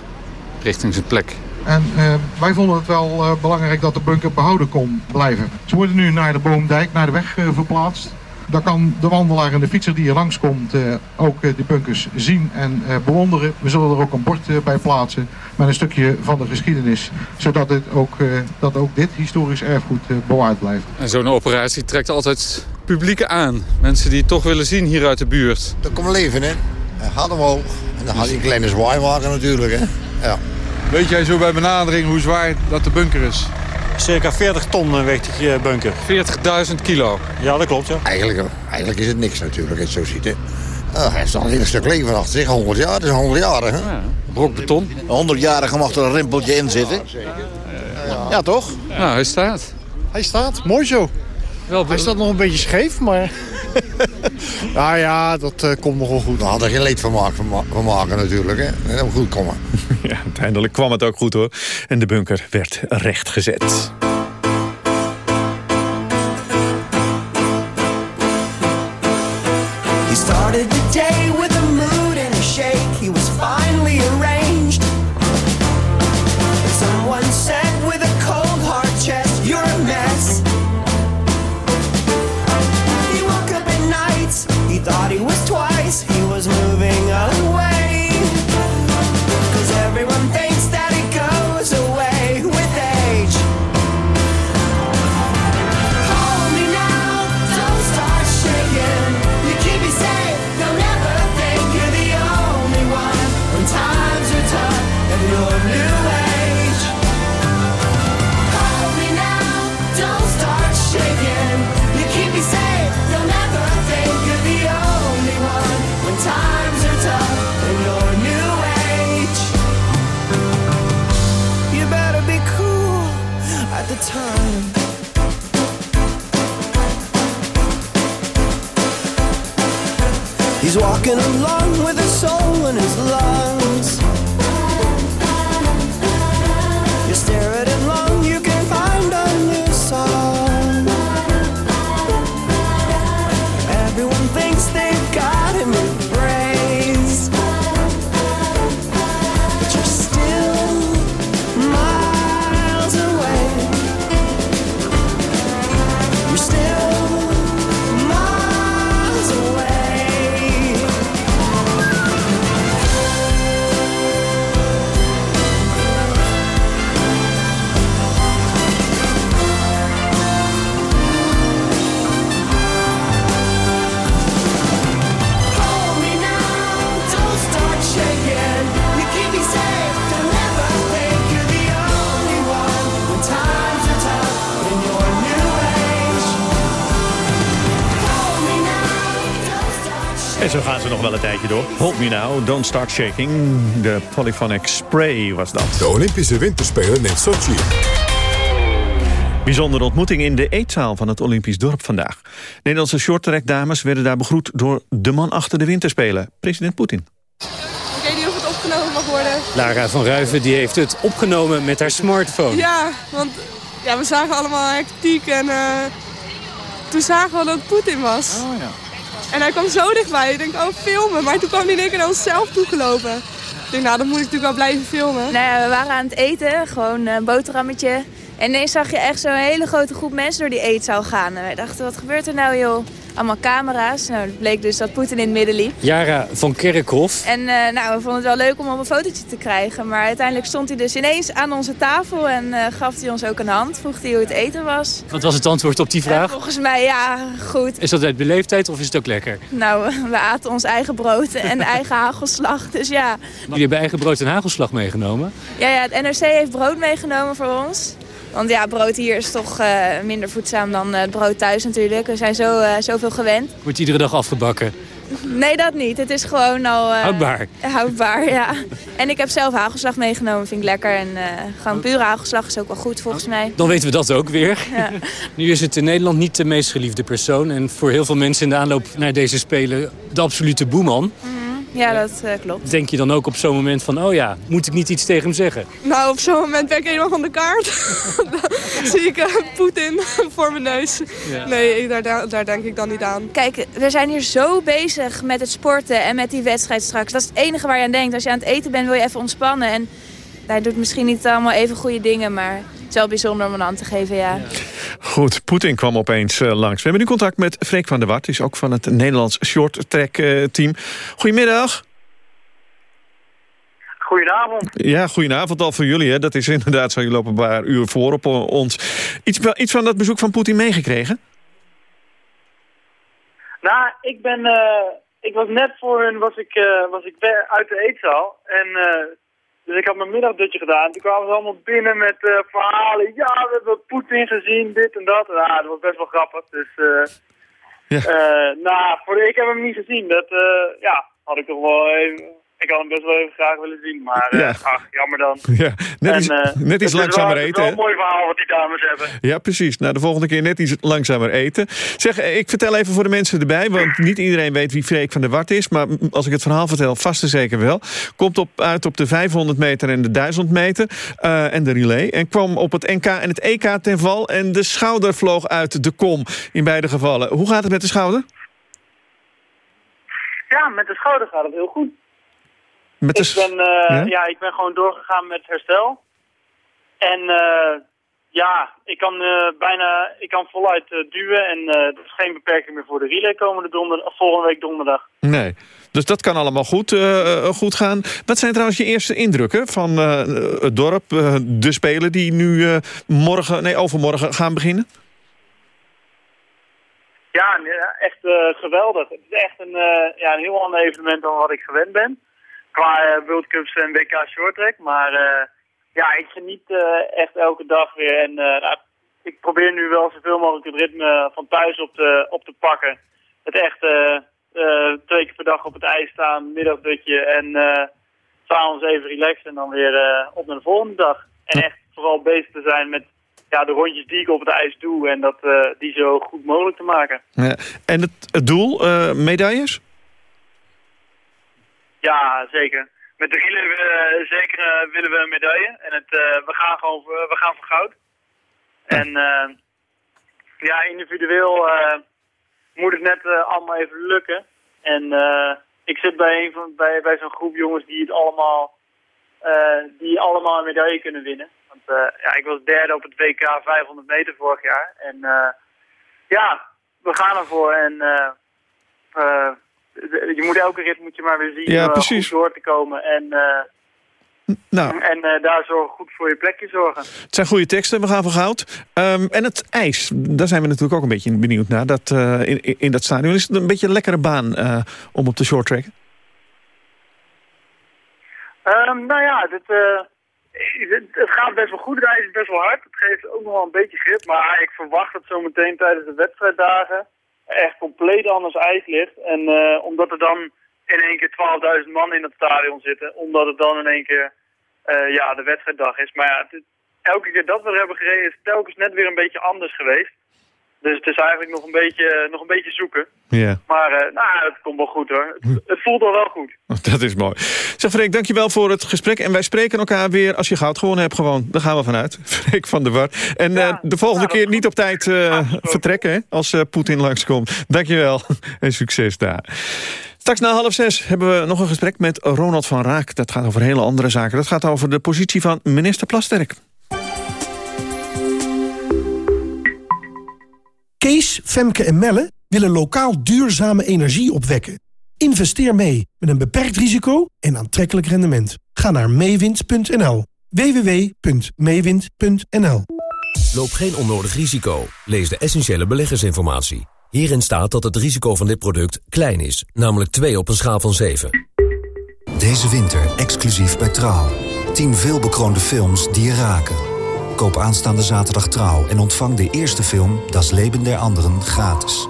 richting zijn plek. En uh, wij vonden het wel uh, belangrijk dat de bunker behouden kon blijven. Ze worden nu naar de Boomdijk, naar de weg verplaatst. Dan kan de wandelaar en de fietser die hier langskomt ook die bunkers zien en bewonderen. We zullen er ook een bord bij plaatsen met een stukje van de geschiedenis. Zodat het ook, dat ook dit historisch erfgoed bewaard blijft. En zo'n operatie trekt altijd publieken aan. Mensen die het toch willen zien hier uit de buurt. Dat komt leven, hè? Gaat omhoog. En dan had hij een kleine zwaaiwagen natuurlijk. Hè? Ja. Weet jij zo bij benadering hoe zwaar dat de bunker is? Circa 40 ton weegt die eh, bunker. 40.000 kilo? Ja, dat klopt, ja. Eigenlijk, eigenlijk is het niks natuurlijk, als je het zo ziet. Hè. Uh, hij heeft al een hele stuk leven achter zich. 100 jaar, dat is 100 jaar. Hè? Ja, brok beton. Een 100-jarige mag er een rimpeltje in zitten. Ja, ja toch? Ja, hij staat. Hij staat, mooi zo. Wel, hij staat nog een beetje scheef, maar... nou ja, dat uh, komt nog wel goed. We hadden geen leed van maken, van maken natuurlijk. Hè. Dat moet goed komen. ja, uiteindelijk kwam het ook goed hoor. En de bunker werd rechtgezet. woman is lost. En zo gaan ze nog wel een tijdje door. Hold me now, don't start shaking. De Polyphonic Spray was dat. De Olympische Winterspelen in Sochi. Bijzondere ontmoeting in de eetzaal van het Olympisch dorp vandaag. Nederlandse shorttrackdames werden daar begroet door de man achter de winterspelen, president Poetin. Ik weet niet of het opgenomen mag worden. Lara van Ruiven die heeft het opgenomen met haar smartphone. Ja, want ja, we zagen allemaal hectiek en uh, toen zagen we dat het Poetin was. Oh, ja. En hij kwam zo dichtbij. Ik denk, oh, filmen. Maar toen kwam hij in één keer naar onszelf toegelopen. Ik denk, nou, dan moet ik natuurlijk wel blijven filmen. Nou ja, we waren aan het eten, gewoon een boterhammetje. En ineens zag je echt zo'n hele grote groep mensen door die eetzaal gaan. En wij dachten, wat gebeurt er nou joh? Allemaal camera's. Nou, het bleek dus dat Poetin in het midden liep. Jara van Kerkhoff. En uh, nou, we vonden het wel leuk om op een fotootje te krijgen. Maar uiteindelijk stond hij dus ineens aan onze tafel en uh, gaf hij ons ook een hand. Vroeg hij hoe het eten was. Wat was het antwoord op die vraag? Uh, volgens mij, ja, goed. Is dat uit beleefdheid of is het ook lekker? Nou, we aten ons eigen brood en eigen hagelslag, dus ja. Jullie hebben eigen brood en hagelslag meegenomen? Ja, ja, het NRC heeft brood meegenomen voor ons. Want ja, brood hier is toch uh, minder voedzaam dan uh, het brood thuis natuurlijk. We zijn zo, uh, zoveel gewend. Wordt iedere dag afgebakken? Nee, dat niet. Het is gewoon al... houdbaar? Houdbaar, ja. En ik heb zelf hagelslag meegenomen, vind ik lekker. En gewoon pure hagelslag is ook wel goed volgens mij. Dan weten we dat ook weer. Ja. nu is het in Nederland niet de meest geliefde persoon. En voor heel veel mensen in de aanloop naar deze Spelen de absolute boeman. Mm. Ja, dat uh, klopt. Denk je dan ook op zo'n moment van, oh ja, moet ik niet iets tegen hem zeggen? Nou, op zo'n moment ben ik helemaal van de kaart. zie ik uh, Poetin voor mijn neus. Ja. Nee, daar, daar denk ik dan niet aan. Kijk, we zijn hier zo bezig met het sporten en met die wedstrijd straks. Dat is het enige waar je aan denkt. Als je aan het eten bent, wil je even ontspannen. En hij doet misschien niet allemaal even goede dingen, maar... Het is wel bijzonder om een hand te geven, ja. ja. Goed, Poetin kwam opeens uh, langs. We hebben nu contact met Freek van der Wart. is ook van het Nederlands short track uh, team. Goedemiddag. Goedenavond. Ja, goedenavond al voor jullie. Hè. Dat is inderdaad zo, je lopen een paar uur voor op ons. Iets, iets van dat bezoek van Poetin meegekregen? Nou, ik ben... Uh, ik was net voor hun was ik, was ik uit de eetzaal. En dus ik had mijn middagdutje gedaan. Toen kwamen ze allemaal binnen met uh, verhalen. Ja, we hebben Poetin gezien, dit en dat. Ja, dat was best wel grappig. Dus, uh, ja. uh, nou, voor ik heb hem niet gezien. Dat, ja, had ik toch wel even... Ik had hem best wel even graag willen zien, maar ja. ach, jammer dan. Ja, net, iets, en, net iets langzamer eten. Het is wel een mooi verhaal wat die dames hebben. Ja, precies. Nou, de volgende keer net iets langzamer eten. Zeg, ik vertel even voor de mensen erbij, want niet iedereen weet wie Freek van der Wart is. Maar als ik het verhaal vertel, vast en zeker wel. Komt op, uit op de 500 meter en de 1000 meter uh, en de relay. En kwam op het NK en het EK ten val. En de schouder vloog uit de kom in beide gevallen. Hoe gaat het met de schouder? Ja, met de schouder gaat het heel goed. Met de... ik, ben, uh, ja? ja? ik ben gewoon doorgegaan met herstel. En uh, ja, ik kan uh, bijna, ik kan voluit duwen en er is geen beperking meer voor de relay komende donderdag, volgende week donderdag. Nee, dus dat kan allemaal goed, goed gaan. Wat zijn trouwens je eerste indrukken van het dorp, de spelen die nu morgen, nee overmorgen gaan beginnen? Ja, echt geweldig. Het is echt een, ja, een heel ander evenement dan wat ik gewend ben qua uh, World Cups en WK Shorttrack. Maar uh, ja, ik geniet uh, echt elke dag weer. En nou, ik probeer nu wel zoveel mogelijk het ritme van thuis op te, op te pakken. Het echt twee keer per dag op het ijs staan, middagdutje en s'avonds even relaxen en dan weer op naar de volgende dag. En echt vooral bezig te zijn met ja, de rondjes die ik op het ijs doe en dat, die zo goed mogelijk te maken. Ja. En het, het doel, medailles? Ja, zeker. Met de relay uh, zeker uh, willen we een medaille. En het, uh, we, gaan gewoon we gaan voor goud. En ja, individueel moet het net allemaal even lukken. En ik zit bij, een van, bij, bij zo'n groep jongens die het allemaal, die allemaal een medaille kunnen winnen. Want ja, ik was derde op het WK 500 meter vorig jaar. En ja, we gaan ervoor. En je moet elke rit moet je maar weer zien ja, uh, precies. goed door te komen. En, uh, nou. en daar zorgen, goed voor je plekje zorgen. Het zijn goede teksten, we gaan voor goud. Um, en het ijs, daar zijn we natuurlijk ook een beetje benieuwd naar. Dat, in, in dat stadion is het een beetje een lekkere baan om op de short track? Um, nou ja, dit, het, het, gaat best wel goed. Het ijs is best wel hard. Het geeft ook nog wel een beetje grip. Maar ik verwacht het zo meteen tijdens de wedstrijddagen echt compleet anders ijs ligt. En uh, omdat er dan in één keer 12.000 man in het stadion zitten, omdat het dan in één keer uh, ja, de wedstrijddag is. Maar ja, elke keer dat we er hebben gereden is telkens net weer een beetje anders geweest. Dus het is eigenlijk nog een beetje, nog een beetje zoeken. Ja. Maar uh, nou, het komt wel goed hoor. Het, het, voelt al wel goed. Dat is mooi. Zeg Freek, dankjewel voor het gesprek. En wij spreken elkaar weer als je goud gewonnen hebt gewoon. Daar gaan we vanuit. Freek van der War. En ja, uh, de volgende keer niet op tijd uh, vertrekken hè, als Poetin langskomt. Dankjewel en succes daar. Straks na half zes hebben we nog een gesprek met Ronald van Raak. Dat gaat over hele andere zaken. Dat gaat over de positie van minister Plasterk. Femke en Melle willen lokaal duurzame energie opwekken. Investeer mee met een beperkt risico en aantrekkelijk rendement. Ga naar meewind.nl. www.meewind.nl Loop geen onnodig risico. Lees de essentiële beleggersinformatie. Hierin staat dat het risico van dit product klein is, namelijk 2 op een schaal van 7. Deze winter exclusief bij Trouw. 10 veelbekroonde films die je raken. Koop aanstaande zaterdag Trouw en ontvang de eerste film Das Leben der Anderen gratis.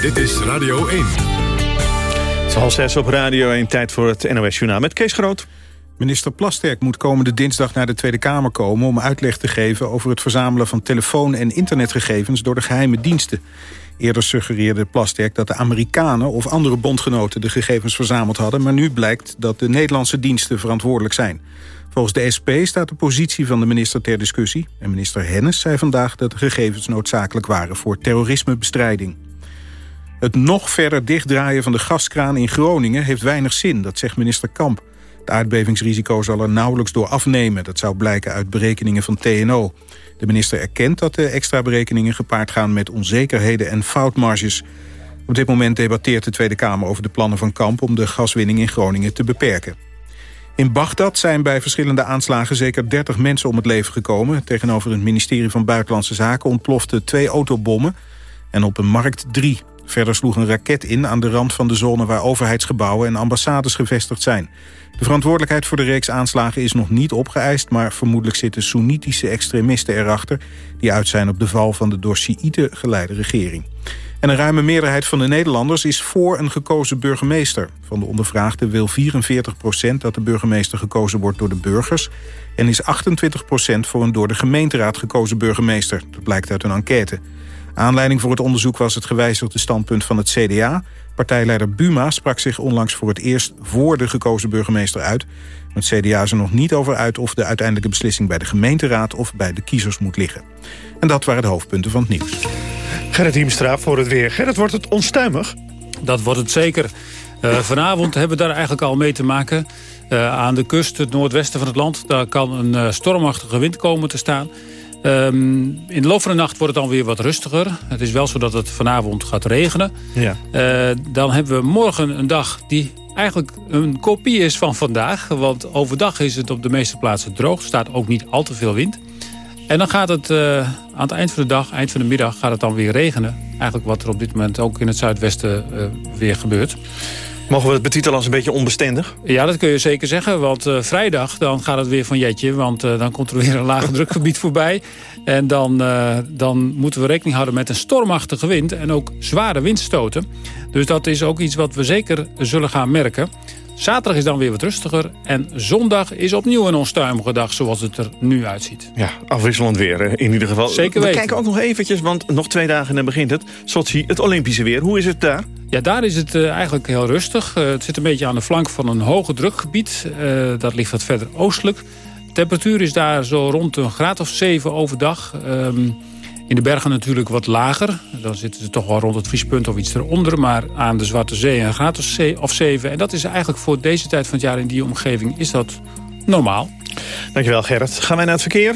Dit is Radio 1. Het is half zes op Radio 1, tijd voor het NOS Journaal met Kees Groot. Minister Plasterk moet komende dinsdag naar de Tweede Kamer komen... om uitleg te geven over het verzamelen van telefoon- en internetgegevens... door de geheime diensten. Eerder suggereerde Plasterk dat de Amerikanen of andere bondgenoten... de gegevens verzameld hadden, maar nu blijkt dat de Nederlandse diensten verantwoordelijk zijn. Volgens de SP staat de positie van de minister ter discussie... en minister Hennis zei vandaag dat de gegevens noodzakelijk waren... voor terrorismebestrijding. Het nog verder dichtdraaien van de gaskraan in Groningen heeft weinig zin, dat zegt minister Kamp. Het aardbevingsrisico zal er nauwelijks door afnemen. Dat zou blijken uit berekeningen van TNO. De minister erkent dat de extra berekeningen gepaard gaan met onzekerheden en foutmarges. Op dit moment debatteert de Tweede Kamer over de plannen van Kamp om de gaswinning in Groningen te beperken. In Bagdad zijn bij verschillende aanslagen zeker 30 mensen om het leven gekomen. Tegenover het ministerie van Buitenlandse Zaken ontploften twee autobommen en op een markt drie. Verder sloeg een raket in aan de rand van de zone waar overheidsgebouwen en ambassades gevestigd zijn. De verantwoordelijkheid voor de reeks aanslagen is nog niet opgeëist... maar vermoedelijk zitten Soenitische extremisten erachter... die uit zijn op de val van de door Sjiïten geleide regering. En een ruime meerderheid van de Nederlanders is voor een gekozen burgemeester. Van de ondervraagden wil 44% dat de burgemeester gekozen wordt door de burgers... en is 28% voor een door de gemeenteraad gekozen burgemeester. Dat blijkt uit een enquête. Aanleiding voor het onderzoek was het gewijzigde standpunt van het CDA. Partijleider Buma sprak zich onlangs voor het eerst voor de gekozen burgemeester uit. Het CDA is er nog niet over uit of de uiteindelijke beslissing bij de gemeenteraad of bij de kiezers moet liggen. En dat waren de hoofdpunten van het nieuws. Gerrit Hiemstra voor het weer. Gerrit, wordt het onstuimig? Dat wordt het zeker. Uh, vanavond hebben we daar eigenlijk al mee te maken. Uh, aan de kust, het noordwesten van het land, daar kan een uh, stormachtige wind komen te staan. Um, in de loop van de nacht wordt het dan weer wat rustiger. Het is wel zo dat het vanavond gaat regenen. Ja. Uh, dan hebben we morgen een dag die eigenlijk een kopie is van vandaag. Want overdag is het op de meeste plaatsen droog. Er staat ook niet al te veel wind. En dan gaat het uh, aan het eind van de dag, eind van de middag, gaat het dan weer regenen. Eigenlijk wat er op dit moment ook in het zuidwesten uh, weer gebeurt. Mogen we het betitelen als een beetje onbestendig? Ja, dat kun je zeker zeggen. Want uh, vrijdag dan gaat het weer van jetje. Want dan komt er weer een lage drukgebied voorbij. En dan, dan moeten we rekening houden met een stormachtige wind. En ook zware windstoten. Dus dat is ook iets wat we zeker zullen gaan merken. Zaterdag is dan weer wat rustiger. En zondag is opnieuw een onstuimige dag zoals het er nu uitziet. Ja, afwisselend weer in ieder geval. Zeker weten. We kijken ook nog eventjes, want nog twee dagen en dan begint het. Sochi, het Olympische weer. Hoe is het daar? Ja, daar is het uh, eigenlijk heel rustig. Uh, het zit een beetje aan de flank van een hoge drukgebied. Uh, dat ligt wat verder oostelijk. De temperatuur is daar zo rond een graad of 7 overdag. Um, in de bergen natuurlijk wat lager. Dan zitten ze toch wel rond het vriespunt of iets eronder. Maar aan de Zwarte Zee een graad of 7. En dat is eigenlijk voor deze tijd van het jaar in die omgeving is dat normaal. Dankjewel Gerrit. Gaan wij naar het verkeer?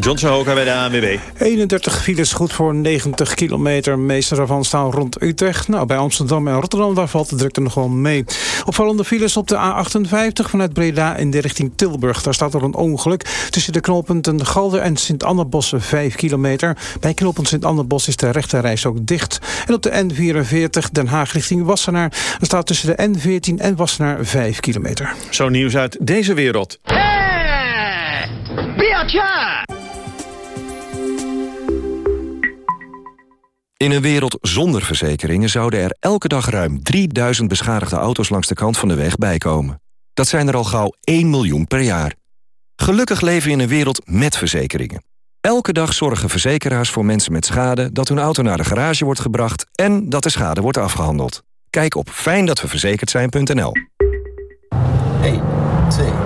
John Sahoka bij de ANWB. 31 files goed voor 90 kilometer. Meeste ervan staan rond Utrecht. Nou, bij Amsterdam en Rotterdam daar valt de drukte nog wel mee. Opvallende files op de A58 vanuit Breda in de richting Tilburg. Daar staat er een ongeluk. Tussen de knooppunten Galder en Sint-Annebos 5 kilometer. Bij knooppunt Sint-Annebos is de rechterreis ook dicht. En op de N44 Den Haag richting Wassenaar. Er staat tussen de N14 en Wassenaar 5 kilometer. Zo nieuws uit deze wereld. In een wereld zonder verzekeringen zouden er elke dag ruim 3000 beschadigde auto's langs de kant van de weg bijkomen. Dat zijn er al gauw 1 miljoen per jaar. Gelukkig leven we in een wereld met verzekeringen. Elke dag zorgen verzekeraars voor mensen met schade... dat hun auto naar de garage wordt gebracht en dat de schade wordt afgehandeld. Kijk op fijndatweverzekerd zijn.nl 1, 2, 3, 4, 5, 6,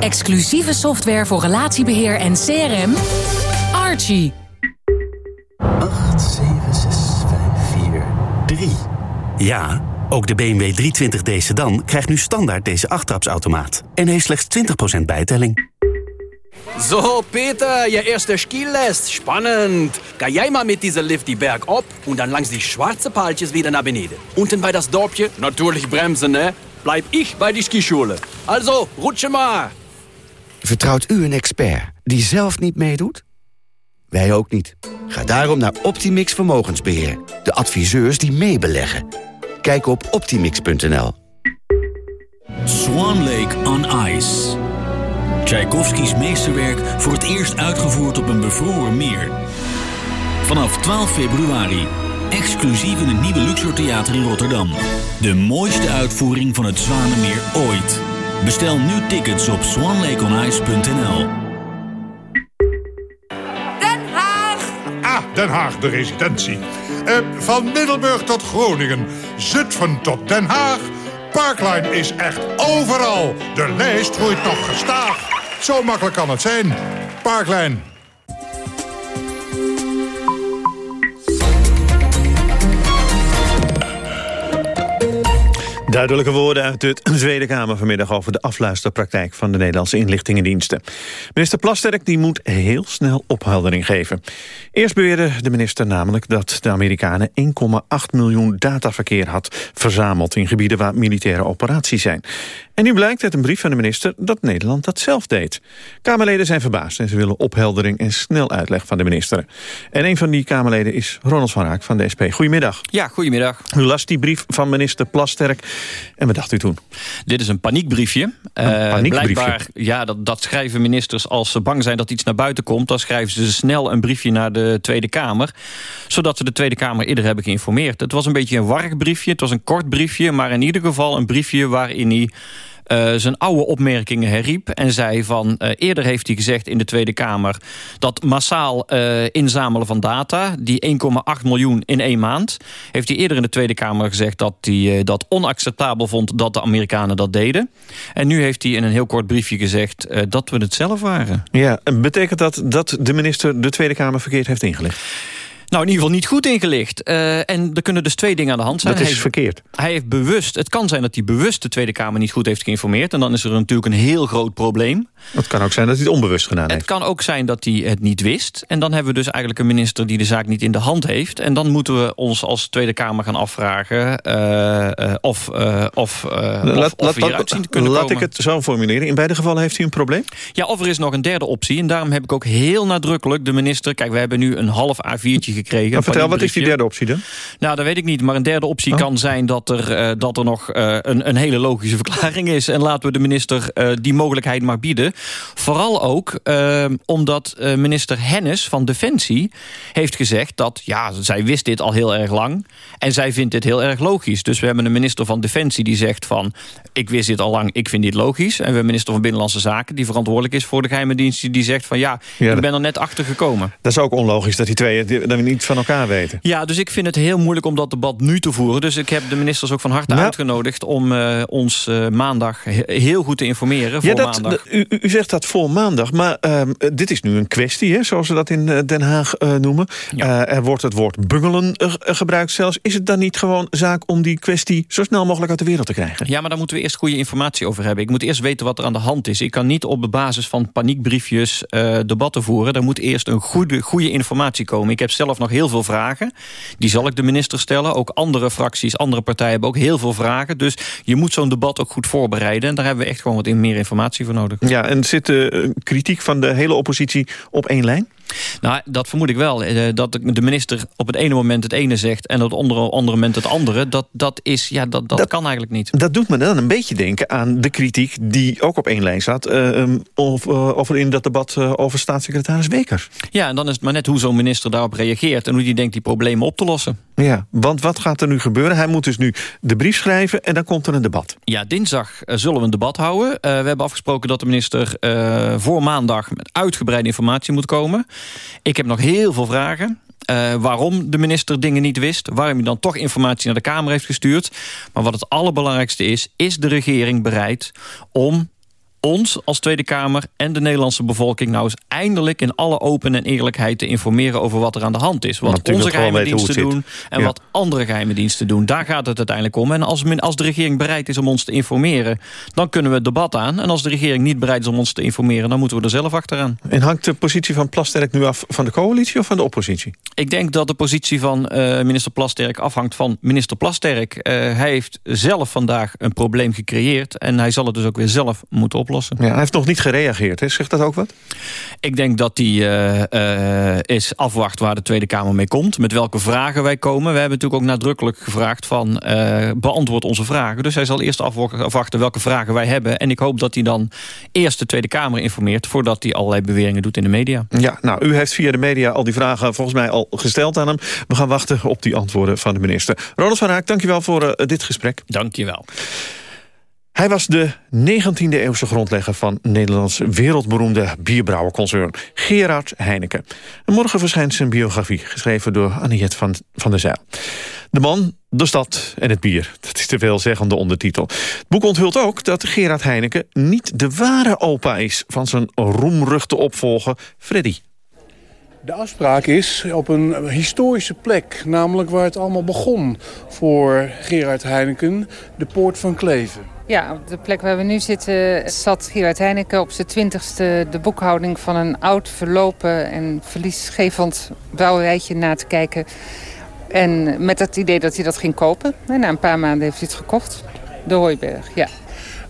Exclusieve software voor relatiebeheer en CRM. Archie. 8, 7, 6, 5, 4, 3. Ja, ook de BMW 320d sedan krijgt nu standaard deze achttrapsautomaat. En heeft slechts 20% bijtelling. So, Peter, je eerste Skilest. Spannend. Ga jij maar mit dieser Lift die Berg op und dann langs die schwarze Paaltjes wieder naar beneden. Unten bei das Dorpje, natürlich bremsen, ne? Bleib ich bei die Skischule. Also, rutsche maar. Vertrouwt u een expert die zelf niet meedoet? Wij ook niet. Ga daarom naar Optimix Vermogensbeheer. De adviseurs die meebeleggen. Kijk op optimix.nl. Swan Lake on Ice. Tchaikovskis meesterwerk voor het eerst uitgevoerd op een bevroren meer. Vanaf 12 februari. Exclusief in het nieuwe Luxor Theater in Rotterdam. De mooiste uitvoering van het Zwanenmeer ooit. Bestel nu tickets op swanlakeonice.nl. Den Haag! Ah, Den Haag, de residentie. Eh, van Middelburg tot Groningen, Zutphen tot Den Haag. Parkline is echt overal. De lijst groeit nog gestaag. Zo makkelijk kan het zijn. Parkline. Duidelijke woorden uit de Tweede Kamer vanmiddag over de afluisterpraktijk van de Nederlandse inlichtingendiensten. Minister Plasterk die moet heel snel opheldering geven. Eerst beweerde de minister namelijk dat de Amerikanen 1,8 miljoen dataverkeer had verzameld in gebieden waar militaire operaties zijn. En nu blijkt uit een brief van de minister dat Nederland dat zelf deed. Kamerleden zijn verbaasd en ze willen opheldering en snel uitleg van de minister. En een van die Kamerleden is Ronald van Raak van de SP. Goedemiddag. Ja, goedemiddag. U las die brief van minister Plasterk en wat dacht u toen? Dit is een paniekbriefje. Een paniekbriefje? blijkbaar, ja, dat, dat schrijven ministers als ze bang zijn dat iets naar buiten komt. Dan schrijven ze snel een briefje naar de Tweede Kamer. Zodat ze de Tweede Kamer eerder hebben geïnformeerd. Het was een beetje een warrig briefje. Het was een kort briefje, maar in ieder geval een briefje waarin hij uh, zijn oude opmerkingen herriep. En zei van, uh, eerder heeft hij gezegd in de Tweede Kamer... dat massaal uh, inzamelen van data, die 1,8 miljoen in één maand... heeft hij eerder in de Tweede Kamer gezegd dat hij dat onacceptabel vond... dat de Amerikanen dat deden. En nu heeft hij in een heel kort briefje gezegd dat we het zelf waren. Ja, betekent dat dat de minister de Tweede Kamer verkeerd heeft ingelicht? Nou, in ieder geval niet goed ingelicht. Uh, en er kunnen dus twee dingen aan de hand zijn. Dat is hij, verkeerd. Hij heeft bewust, het kan zijn dat hij bewust de Tweede Kamer niet goed heeft geïnformeerd. En dan is er natuurlijk een heel groot probleem. Het kan ook zijn dat hij het onbewust gedaan heeft. Het kan ook zijn dat hij het niet wist. En dan hebben we dus eigenlijk een minister die de zaak niet in de hand heeft. En dan moeten we ons als Tweede Kamer gaan afvragen... Uh, uh, of, of, laat, of, of we hieruit zien te kunnen laat komen. ik het zo formuleren. In beide gevallen heeft hij een probleem? Ja, of er is nog een derde optie. En daarom heb ik ook heel nadrukkelijk de minister... Kijk, we hebben nu een half A4'tje gekregen. Maar vertel, wat is die derde optie dan? Nou, dat weet ik niet. Maar een derde optie oh. kan zijn dat er, dat er nog een, een hele logische verklaring is. En laten we de minister die mogelijkheid maar bieden. Vooral ook omdat minister Hennis van Defensie heeft gezegd dat... ja, zij wist dit al heel erg lang en zij vindt dit heel erg logisch. Dus we hebben een minister van Defensie die zegt van... ik wist dit al lang, ik vind dit logisch. En we hebben een minister van Binnenlandse Zaken... die verantwoordelijk is voor de geheime dienst... die zegt van ja, ja ik ben er net achter gekomen. Dat is ook onlogisch dat die twee niet van elkaar weten. Ja, dus ik vind het heel moeilijk om dat debat nu te voeren. Dus ik heb de ministers ook van harte nou, uitgenodigd... om uh, ons maandag heel goed te informeren voor ja, dat, maandag. U, u zegt dat voor maandag, maar uh, dit is nu een kwestie, hè, zoals ze dat in Den Haag noemen. Ja. Er wordt het woord bungelen gebruikt zelfs. Is het dan niet gewoon zaak om die kwestie zo snel mogelijk uit de wereld te krijgen? Ja, maar daar moeten we eerst goede informatie over hebben. Ik moet eerst weten wat er aan de hand is. Ik kan niet op basis van paniekbriefjes debatten voeren. Er moet eerst een goede, goede informatie komen. Ik heb zelf nog heel veel vragen. Die zal ik de minister stellen. Ook andere fracties, andere partijen hebben ook heel veel vragen. Dus je moet zo'n debat ook goed voorbereiden. En daar hebben we echt gewoon wat meer informatie voor nodig. Ja, en zit de kritiek van de hele oppositie op één lijn? Nou, dat vermoed ik wel. Eh, dat de minister op het ene moment het ene zegt... en op het andere, andere moment het andere. Dat, dat, is, ja, dat, dat, kan eigenlijk niet. Dat doet me dan een beetje denken aan de kritiek... die ook op één lijn staat... Uh, over, over in dat debat over staatssecretaris Wekers. Ja, en dan is het maar net hoe zo'n minister daarop reageert... en hoe die denkt die problemen op te lossen. Ja, want wat gaat er nu gebeuren? Hij moet dus nu de brief schrijven en dan komt er een debat. Ja, dinsdag zullen we een debat houden. we hebben afgesproken dat de minister voor maandag... met uitgebreide informatie moet komen. Ik heb nog heel veel vragen. Uh, waarom de minister dingen niet wist. Waarom hij dan toch informatie naar de Kamer heeft gestuurd. Maar wat het allerbelangrijkste is... is de regering bereid om ons als Tweede Kamer en de Nederlandse bevolking... nou eens eindelijk in alle open en eerlijkheid te informeren... over wat er aan de hand is. Wat onze geheime diensten doen en wat andere geheime diensten doen. Daar gaat het uiteindelijk om. En als, als de regering bereid is om ons te informeren... dan kunnen we het debat aan. En als de regering niet bereid is om ons te informeren... dan moeten we er zelf achteraan. En hangt de positie van Plasterk nu af van de coalitie of van de oppositie? Ik denk dat de positie van uh, minister Plasterk afhangt van minister Plasterk. Uh, hij heeft zelf vandaag een probleem gecreëerd... en hij zal het dus ook weer zelf moeten oplossen. Ja, hij heeft nog niet gereageerd, hè? zegt dat ook wat? Ik denk dat hij uh, uh, is afwacht waar de Tweede Kamer mee komt. Met welke vragen wij komen. We hebben natuurlijk ook nadrukkelijk gevraagd van uh, beantwoord onze vragen. Dus hij zal eerst afwachten welke vragen wij hebben. En ik hoop dat hij dan eerst de Tweede Kamer informeert... voordat hij allerlei beweringen doet in de media. Ja, nou, u heeft via de media al die vragen volgens mij al gesteld aan hem. We gaan wachten op die antwoorden van de minister. Ronald van Raak, dankjewel voor dit gesprek. Dankjewel. Hij was de 19e-eeuwse grondlegger van Nederlands wereldberoemde bierbrouwerconcern Gerard Heineken. En morgen verschijnt zijn biografie, geschreven door Anniette van, van der Zijl. De man, de stad en het bier. Dat is te veelzeggende ondertitel. Het boek onthult ook dat Gerard Heineken niet de ware opa is... van zijn roemruchte opvolger Freddy. De afspraak is op een historische plek, namelijk waar het allemaal begon voor Gerard Heineken, de Poort van Kleven. Ja, op de plek waar we nu zitten zat Gerard Heineken op zijn twintigste de boekhouding van een oud, verlopen en verliesgevend brouwerijtje na te kijken. En met het idee dat hij dat ging kopen. En na een paar maanden heeft hij het gekocht. De Hooiberg, ja.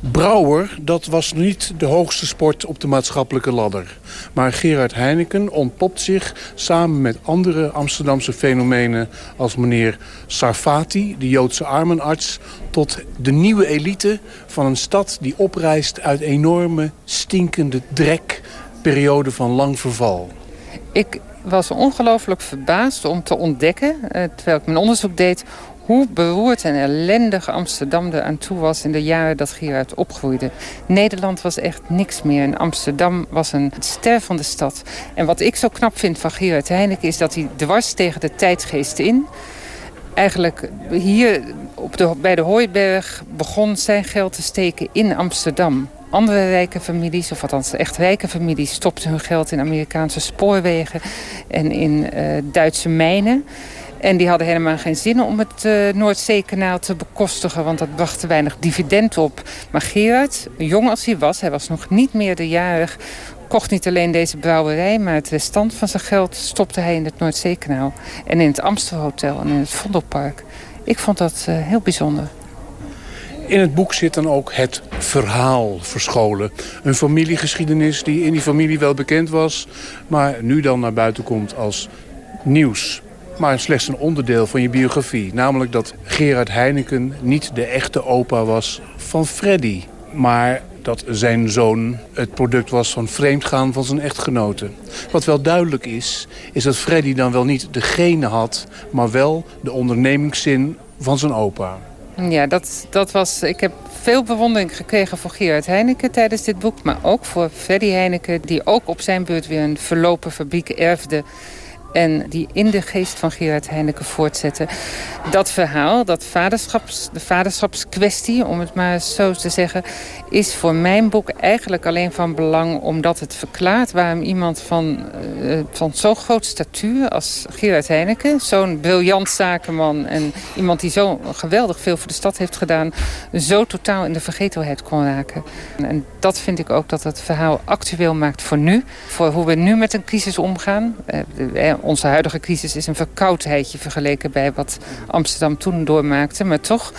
Brouwer, dat was niet de hoogste sport op de maatschappelijke ladder. Maar Gerard Heineken ontpopt zich samen met andere Amsterdamse fenomenen... als meneer Sarfati, de Joodse armenarts... tot de nieuwe elite van een stad die oprijst uit enorme, stinkende drek... periode van lang verval. Ik was ongelooflijk verbaasd om te ontdekken, eh, terwijl ik mijn onderzoek deed hoe beroerd en ellendig Amsterdam er aan toe was in de jaren dat Gerard opgroeide. Nederland was echt niks meer en Amsterdam was een stervende stad. En wat ik zo knap vind van Gerard Heineken is dat hij dwars tegen de tijdgeest in... eigenlijk hier op de, bij de Hooiberg begon zijn geld te steken in Amsterdam. Andere rijke families, of althans echt rijke families... stopten hun geld in Amerikaanse spoorwegen en in uh, Duitse mijnen... En die hadden helemaal geen zin om het uh, Noordzeekanaal te bekostigen... want dat bracht te weinig dividend op. Maar Gerard, jong als hij was, hij was nog niet meerderjarig... kocht niet alleen deze brouwerij, maar het restant van zijn geld... stopte hij in het Noordzeekanaal en in het Amstelhotel en in het Vondelpark. Ik vond dat uh, heel bijzonder. In het boek zit dan ook het verhaal verscholen. Een familiegeschiedenis die in die familie wel bekend was... maar nu dan naar buiten komt als nieuws maar slechts een onderdeel van je biografie. Namelijk dat Gerard Heineken niet de echte opa was van Freddy. Maar dat zijn zoon het product was van vreemdgaan van zijn echtgenote. Wat wel duidelijk is, is dat Freddy dan wel niet de gene had... maar wel de ondernemingszin van zijn opa. Ja, dat, dat was... Ik heb veel bewondering gekregen voor Gerard Heineken tijdens dit boek... maar ook voor Freddy Heineken, die ook op zijn beurt weer een verlopen fabriek erfde en die in de geest van Gerard Heineken voortzetten. Dat verhaal, dat vaderschaps, de vaderschapskwestie, om het maar zo te zeggen... is voor mijn boek eigenlijk alleen van belang omdat het verklaart... waarom iemand van, uh, van zo'n groot statuur als Gerard Heineken... zo'n briljant zakenman en iemand die zo geweldig veel voor de stad heeft gedaan... zo totaal in de vergetelheid kon raken. En dat vind ik ook dat het verhaal actueel maakt voor nu. Voor hoe we nu met een crisis omgaan... Uh, onze huidige crisis is een verkoudheidje vergeleken bij wat Amsterdam toen doormaakte. Maar toch,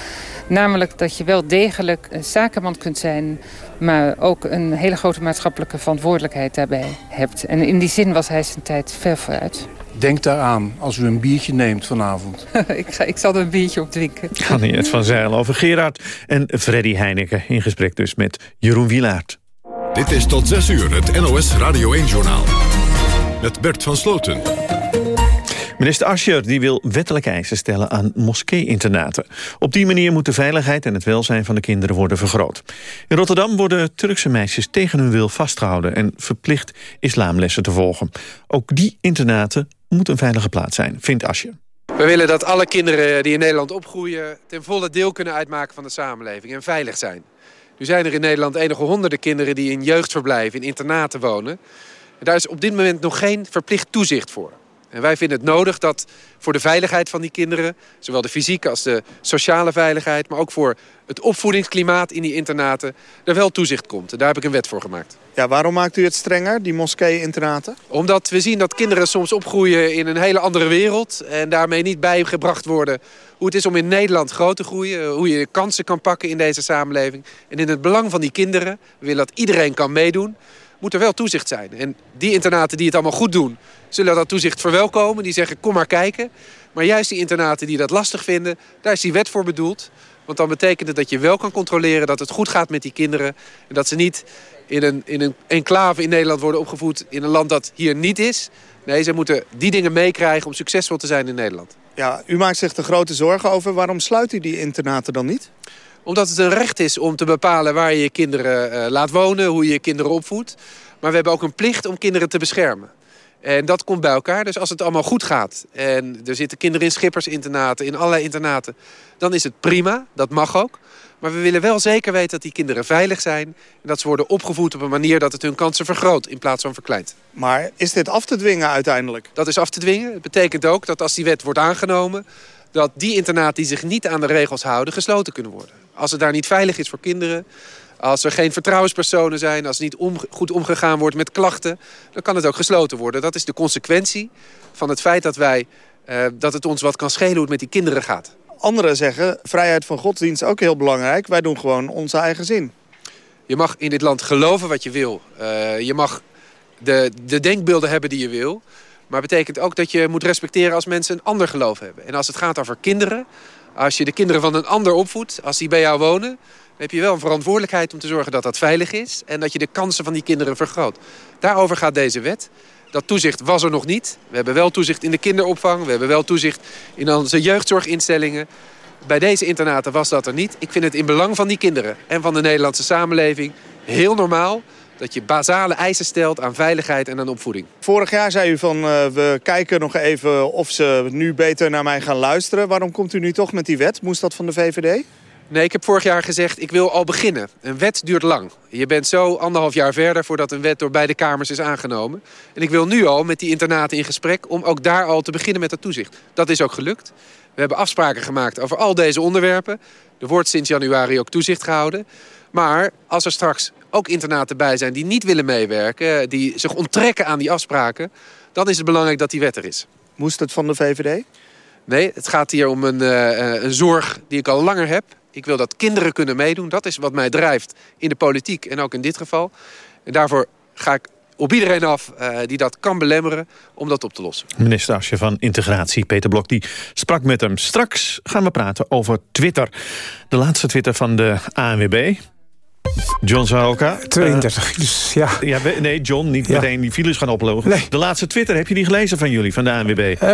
namelijk dat je wel degelijk een zakenman kunt zijn... maar ook een hele grote maatschappelijke verantwoordelijkheid daarbij hebt. En in die zin was hij zijn tijd ver vooruit. Denk daaraan als u een biertje neemt vanavond. ik, ga, ik zal er een biertje op drinken. het van Zijl over Gerard en Freddy Heineken. In gesprek dus met Jeroen Wielaert. Dit is tot 6 uur het NOS Radio 1-journaal. Met Bert van Sloten. Minister Ascher die wil wettelijke eisen stellen aan moskee-internaten. Op die manier moet de veiligheid en het welzijn van de kinderen worden vergroot. In Rotterdam worden Turkse meisjes tegen hun wil vastgehouden... en verplicht islamlessen te volgen. Ook die internaten moeten een veilige plaats zijn, vindt Ascher. We willen dat alle kinderen die in Nederland opgroeien... ten volle deel kunnen uitmaken van de samenleving en veilig zijn. Nu zijn er in Nederland enige honderden kinderen die in jeugdverblijven, in internaten wonen. En daar is op dit moment nog geen verplicht toezicht voor. En wij vinden het nodig dat voor de veiligheid van die kinderen... zowel de fysieke als de sociale veiligheid... maar ook voor het opvoedingsklimaat in die internaten... er wel toezicht komt. En daar heb ik een wet voor gemaakt. Ja, waarom maakt u het strenger, die moskee-internaten? Omdat we zien dat kinderen soms opgroeien in een hele andere wereld... en daarmee niet bijgebracht worden hoe het is om in Nederland groot te groeien... hoe je kansen kan pakken in deze samenleving. En in het belang van die kinderen, we willen dat iedereen kan meedoen... moet er wel toezicht zijn. En die internaten die het allemaal goed doen zullen dat toezicht verwelkomen. Die zeggen, kom maar kijken. Maar juist die internaten die dat lastig vinden, daar is die wet voor bedoeld. Want dan betekent het dat je wel kan controleren dat het goed gaat met die kinderen. En dat ze niet in een, in een enclave in Nederland worden opgevoed in een land dat hier niet is. Nee, ze moeten die dingen meekrijgen om succesvol te zijn in Nederland. Ja, u maakt zich er grote zorgen over. Waarom sluit u die internaten dan niet? Omdat het een recht is om te bepalen waar je je kinderen uh, laat wonen, hoe je je kinderen opvoedt. Maar we hebben ook een plicht om kinderen te beschermen. En dat komt bij elkaar. Dus als het allemaal goed gaat en er zitten kinderen in schippersinternaten, in allerlei internaten, dan is het prima. Dat mag ook. Maar we willen wel zeker weten dat die kinderen veilig zijn... en dat ze worden opgevoed op een manier dat het hun kansen vergroot... in plaats van verkleint. Maar is dit af te dwingen uiteindelijk? Dat is af te dwingen. Het betekent ook dat als die wet wordt aangenomen... dat die internaten die zich niet aan de regels houden gesloten kunnen worden. Als het daar niet veilig is voor kinderen... Als er geen vertrouwenspersonen zijn, als niet goed omgegaan wordt met klachten... dan kan het ook gesloten worden. Dat is de consequentie van het feit dat, wij, uh, dat het ons wat kan schelen hoe het met die kinderen gaat. Anderen zeggen, vrijheid van godsdienst ook heel belangrijk. Wij doen gewoon onze eigen zin. Je mag in dit land geloven wat je wil. Uh, je mag de, de denkbeelden hebben die je wil. Maar betekent ook dat je moet respecteren als mensen een ander geloof hebben. En als het gaat over kinderen... als je de kinderen van een ander opvoedt, als die bij jou wonen heb je wel een verantwoordelijkheid om te zorgen dat dat veilig is... en dat je de kansen van die kinderen vergroot. Daarover gaat deze wet. Dat toezicht was er nog niet. We hebben wel toezicht in de kinderopvang. We hebben wel toezicht in onze jeugdzorginstellingen. Bij deze internaten was dat er niet. Ik vind het in belang van die kinderen en van de Nederlandse samenleving... heel normaal dat je basale eisen stelt aan veiligheid en aan opvoeding. Vorig jaar zei u van uh, we kijken nog even of ze nu beter naar mij gaan luisteren. Waarom komt u nu toch met die wet? Moest dat van de VVD? Nee, ik heb vorig jaar gezegd, ik wil al beginnen. Een wet duurt lang. Je bent zo anderhalf jaar verder voordat een wet door beide kamers is aangenomen. En ik wil nu al met die internaten in gesprek om ook daar al te beginnen met dat toezicht. Dat is ook gelukt. We hebben afspraken gemaakt over al deze onderwerpen. Er wordt sinds januari ook toezicht gehouden. Maar als er straks ook internaten bij zijn die niet willen meewerken... die zich onttrekken aan die afspraken... dan is het belangrijk dat die wet er is. Moest het van de VVD? Nee, het gaat hier om een, uh, een zorg die ik al langer heb. Ik wil dat kinderen kunnen meedoen. Dat is wat mij drijft in de politiek en ook in dit geval. En daarvoor ga ik op iedereen af uh, die dat kan belemmeren om dat op te lossen. Minister Asje van Integratie, Peter Blok, die sprak met hem. Straks gaan we praten over Twitter. De laatste Twitter van de ANWB. John Zahoka. 32 files, ja. ja. Nee, John, niet meteen die files gaan oplopen. Nee. De laatste Twitter, heb je die gelezen van jullie, van de ANWB? Uh,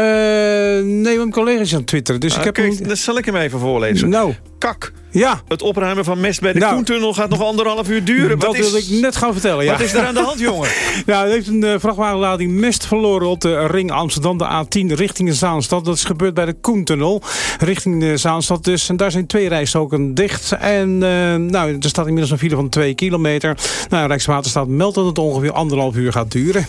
nee, mijn collega's aan Twitter. Dus ik heb hem... Dan zal ik hem even voorlezen. Nou. Kak. Ja. Het opruimen van mest bij de nou, Koentunnel gaat nog anderhalf uur duren. Dat wilde ik net gaan vertellen, ja. Wat is er aan de hand, jongen? ja, er heeft een uh, vrachtwagenlading mest verloren op de ring Amsterdam, de A10, richting de Zaanstad. Dat is gebeurd bij de Koentunnel, richting de Zaanstad dus. En daar zijn twee rijstroken dicht. En uh, nou, er staat inmiddels een file van twee kilometer. Nou, Rijkswaterstaat meldt dat het ongeveer anderhalf uur gaat duren.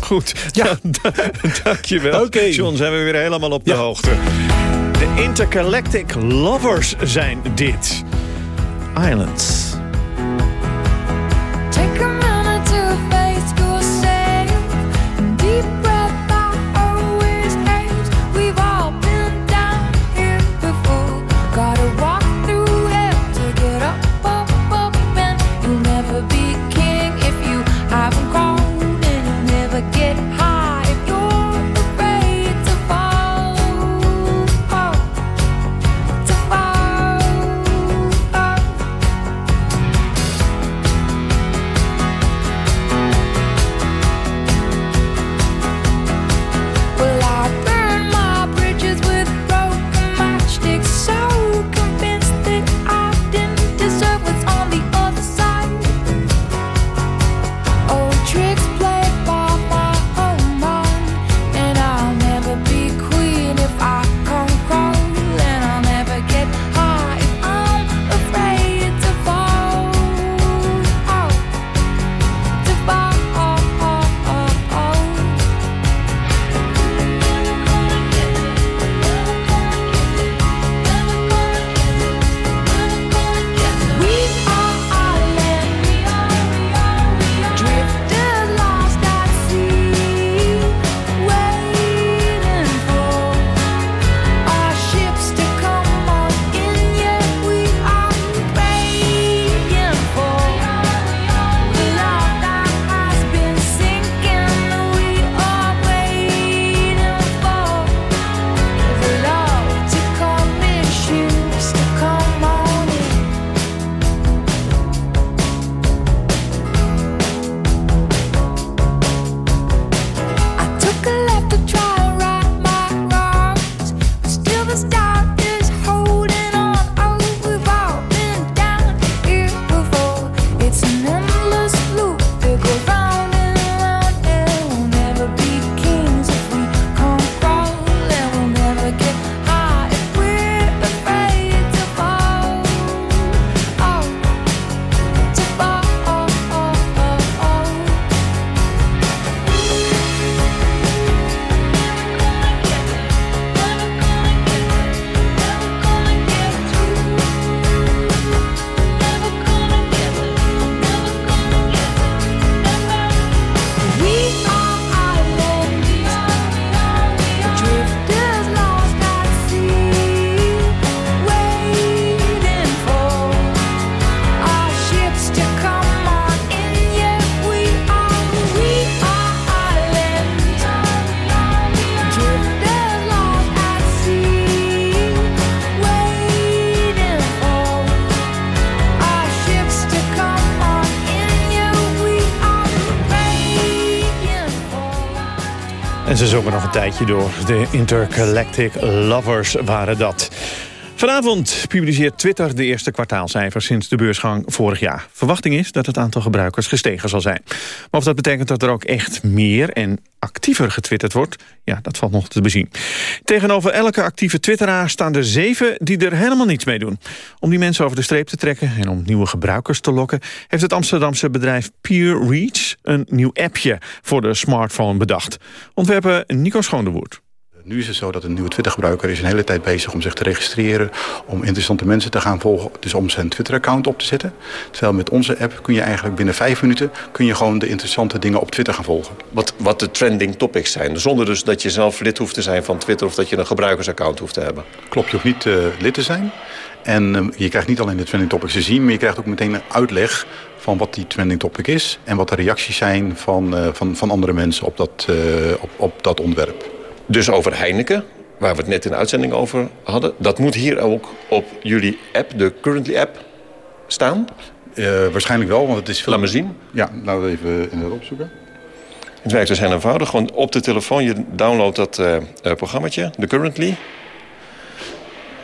Goed, ja. dankjewel. Oké. Okay. John, zijn we weer helemaal op de ja. hoogte. De Intergalactic Lovers zijn dit. Islands. get tijdje door. De Intergalactic Lovers waren dat. Vanavond publiceert Twitter de eerste kwartaalcijfers sinds de beursgang vorig jaar. Verwachting is dat het aantal gebruikers gestegen zal zijn. Maar of dat betekent dat er ook echt meer en getwitterd wordt, ja, dat valt nog te bezien. Tegenover elke actieve twitteraar staan er zeven die er helemaal niets mee doen. Om die mensen over de streep te trekken en om nieuwe gebruikers te lokken... heeft het Amsterdamse bedrijf PeerReach een nieuw appje voor de smartphone bedacht. Ontwerper Nico Schoondewoerd. Nu is het zo dat een nieuwe Twitter-gebruiker is een hele tijd bezig om zich te registreren, om interessante mensen te gaan volgen, dus om zijn Twitter-account op te zetten. Terwijl met onze app kun je eigenlijk binnen vijf minuten kun je gewoon de interessante dingen op Twitter gaan volgen. Wat, wat de trending topics zijn, zonder dus dat je zelf lid hoeft te zijn van Twitter of dat je een gebruikersaccount hoeft te hebben. Klopt, je hoeft niet uh, lid te zijn. En uh, je krijgt niet alleen de trending topics te zien, maar je krijgt ook meteen een uitleg van wat die trending topic is en wat de reacties zijn van, uh, van, van andere mensen op dat, op, op dat onderwerp. Dus over Heineken, waar we het net in de uitzending over hadden. Dat moet hier ook op jullie app, de Currently app, staan? Uh, waarschijnlijk wel, want het is veel... Laat me zien. Ja, laten we even inderdaad opzoeken. Het werkt dus heel eenvoudig. Gewoon op de telefoon, je downloadt dat uh, programmaatje, de Currently.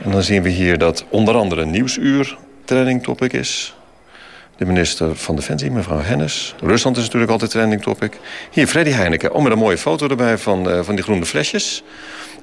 En dan zien we hier dat onder andere Nieuwsuur trending topic is. De minister van Defensie, mevrouw Hennis. Rusland is natuurlijk altijd trending topic. Hier, Freddy Heineken. Oh, met een mooie foto erbij van, uh, van die groene flesjes.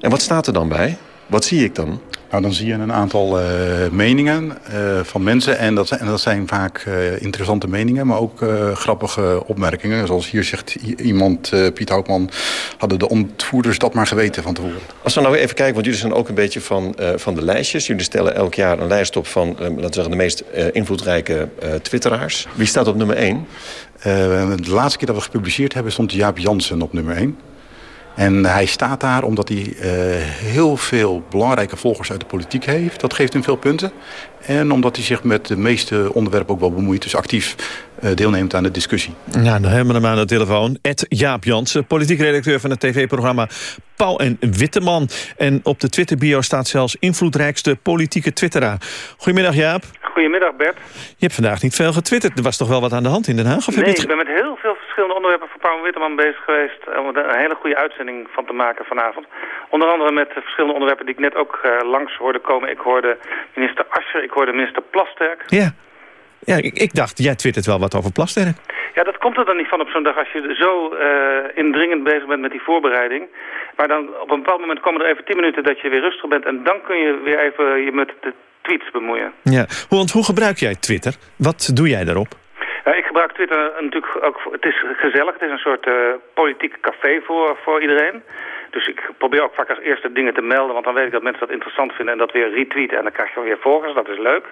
En wat staat er dan bij? Wat zie ik dan? Nou, dan zie je een aantal uh, meningen uh, van mensen. En dat zijn, en dat zijn vaak uh, interessante meningen, maar ook grappige opmerkingen. Zoals hier zegt iemand, Piet Houtman, hadden de ontvoerders dat maar geweten van tevoren. Als we nou even kijken, want jullie zijn ook een beetje van, van de lijstjes. Jullie stellen elk jaar een lijst op van laten we zeggen, de meest invloedrijke twitteraars. Wie staat op nummer 1? de laatste keer dat we gepubliceerd hebben stond Jaap Jansen op nummer 1. En hij staat daar omdat hij uh, heel veel belangrijke volgers uit de politiek heeft. Dat geeft hem veel punten. En omdat hij zich met de meeste onderwerpen ook wel bemoeit. Dus actief uh, deelneemt aan de discussie. Ja, dan hebben we hem aan de telefoon. Ed Jaap Jansen, politiek redacteur van het tv-programma Pauw en Witteman. En op de Twitter-bio staat zelfs invloedrijkste politieke twitteraar. Goedemiddag Jaap. Goedemiddag Bert. Je hebt vandaag niet veel getwitterd. Er was toch wel wat aan de hand in Den Haag? Of nee, heb je ik ben met heel veel verschillende onderwerpen voor Pauw en Witteman bezig geweest... om er een hele goede uitzending van te maken vanavond. Onder andere met verschillende onderwerpen die ik net ook uh, langs hoorde komen. Ik hoorde minister Ascher, ik hoorde minister Plasterk. Ja. Ja, ik, ik, dacht, jij twittert wel wat over Plasterk. Ja, dat komt er dan niet van op zo'n dag als je zo uh, indringend bezig bent met die voorbereiding. Maar dan op een bepaald moment komen er even tien minuten dat je weer rustig bent... en dan kun je weer even je met de tweets bemoeien. Ja, want hoe gebruik jij Twitter? Wat doe jij daarop? Ja, ik gebruik Twitter natuurlijk ook... Het is gezellig, het is een soort uh, politiek café voor, voor iedereen. Dus ik probeer ook vaak als eerste dingen te melden, want dan weet ik dat mensen dat interessant vinden en dat weer retweeten en dan krijg je weer volgers, dat is leuk.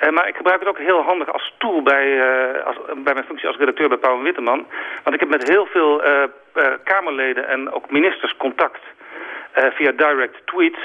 Uh, maar ik gebruik het ook heel handig als tool bij, als, bij mijn functie als redacteur bij Pauw en Witteman. Want ik heb met heel veel Kamerleden en ook ministers contact via direct tweets.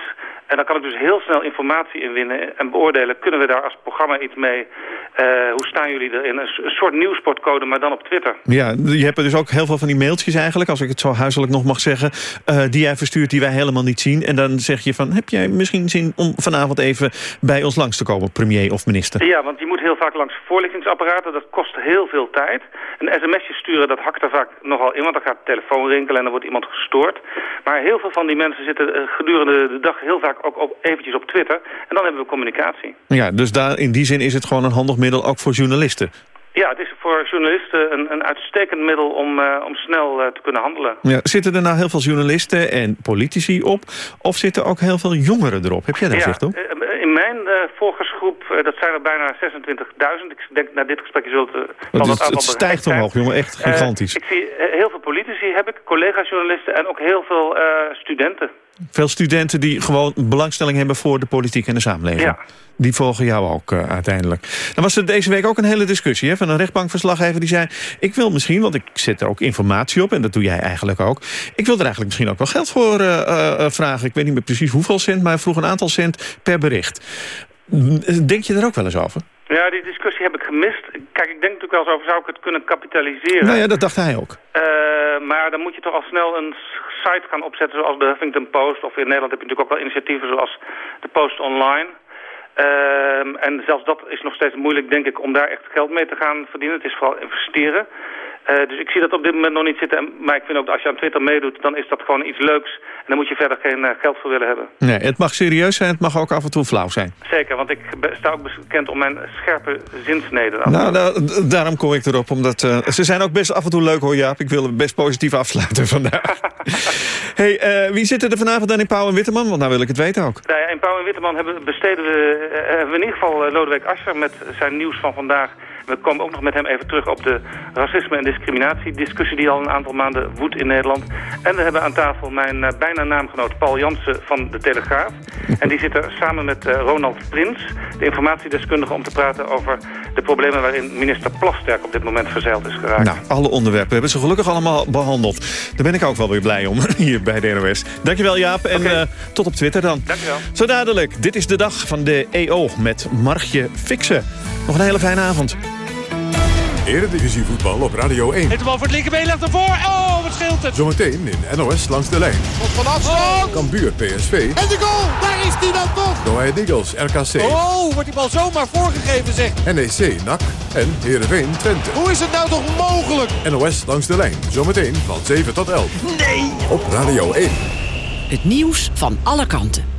En dan kan ik dus heel snel informatie inwinnen en beoordelen... kunnen we daar als programma iets mee? Uh, hoe staan jullie erin? Een, een soort nieuwsportcode, maar dan op Twitter. Ja, je hebt er dus ook heel veel van die mailtjes eigenlijk... als ik het zo huiselijk nog mag zeggen... Uh, die jij verstuurt die wij helemaal niet zien. En dan zeg je van, heb jij misschien zin om vanavond even bij ons langs te komen... premier of minister? Ja, want je moet heel vaak langs voorlichtingsapparaten. Dat kost heel veel tijd. Een sms'je sturen, dat hakt er vaak nogal in... want dan gaat de telefoon rinkelen en dan wordt iemand gestoord. Maar heel veel van die mensen zitten gedurende de dag heel vaak ook op, eventjes op Twitter. En dan hebben we communicatie. Ja, dus daar, in die zin is het gewoon een handig middel ook voor journalisten. Ja, het is voor journalisten een, een uitstekend middel om, uh, om snel uh, te kunnen handelen. Ja, zitten er nou heel veel journalisten en politici op? Of zitten ook heel veel jongeren erop? Heb jij daar ja, zicht op? In mijn uh, volgersgroep, dat zijn er bijna 26.000. Ik denk na dit gesprek zult uh, het, het, het stijgt omhoog, jongen. Echt gigantisch. ik zie heel veel politici, heb ik, collega-journalisten en ook heel veel studenten. Veel studenten die gewoon belangstelling hebben voor de politiek en de samenleving. Ja. Die volgen jou ook uh, uiteindelijk. Dan was er deze week ook een hele discussie hè, van een rechtbankverslaggever die zei... ik wil misschien, want ik zet er ook informatie op en dat doe jij eigenlijk ook... ik wil er eigenlijk misschien ook wel geld voor uh, uh, vragen. Ik weet niet meer precies hoeveel cent, maar vroeg een aantal cent per bericht. Denk je er ook wel eens over? Ja, die discussie heb ik gemist. Kijk, ik denk natuurlijk wel eens over, zou ik het kunnen kapitaliseren? Nou ja, dat dacht hij ook. Uh, maar dan moet je toch al snel een site gaan opzetten zoals de Huffington Post. Of in Nederland heb je natuurlijk ook wel initiatieven zoals de Post Online. Uh, en zelfs dat is nog steeds moeilijk, denk ik, om daar echt geld mee te gaan verdienen. Het is vooral investeren. Eh, dus ik zie dat op dit moment nog niet zitten. En- Maar ik vind ook dat als je aan Twitter meedoet, dan is dat gewoon iets leuks. En daar moet je verder geen eh, geld voor willen hebben. Nee, het mag serieus zijn, het mag ook af en toe flauw zijn. Zeker, want ik sta ook bekend om mijn scherpe zinsneden. Nou, nou, daarom kom ik erop, omdat eh, ze zijn ook best af en toe leuk hoor Jaap. Ik wil het best positief afsluiten vandaag. hey, wie zitten er vanavond dan in Pauw en Witteman? Want nou wil ik het weten ook. Nou ja, in Pauw en Witteman hebben, besteden we, hebben we in ieder geval Lodewijk Asscher met zijn nieuws van vandaag. We komen ook nog met hem even terug op de racisme- en discriminatiediscussie die al een aantal maanden woedt in Nederland. En we hebben aan tafel mijn eh, bijna naamgenoot Paul Jansen van De Telegraaf. En die zit er samen met eh, Ronald Prins, de informatiedeskundige, om te praten over de problemen waarin minister Plasterk op dit moment verzeild is geraakt. Nou, alle onderwerpen hebben ze gelukkig allemaal behandeld. Daar ben ik ook wel weer blij om, hier bij de NOS. Dankjewel Jaap en eh, tot op Twitter dan. Dankjewel. Zo dadelijk, dit is de dag van de EO met Margje Fixen. Nog een hele fijne avond. Eredivisie voetbal op Radio 1. Het de bal voor het linkerbeen legt ervoor. Oh, wat scheelt het? Zometeen in NOS langs de lijn. Van afstand. Cambuur PSV. En de goal, daar is die dan toch. Go Ahead Eagles RKC. Oh, wordt die bal zomaar voorgegeven zeg. NEC NAC en Heerenveen Twente. Hoe is het nou toch mogelijk? NOS langs de lijn. Zometeen van 7 tot 11. Nee. Op Radio 1. Het nieuws van alle kanten.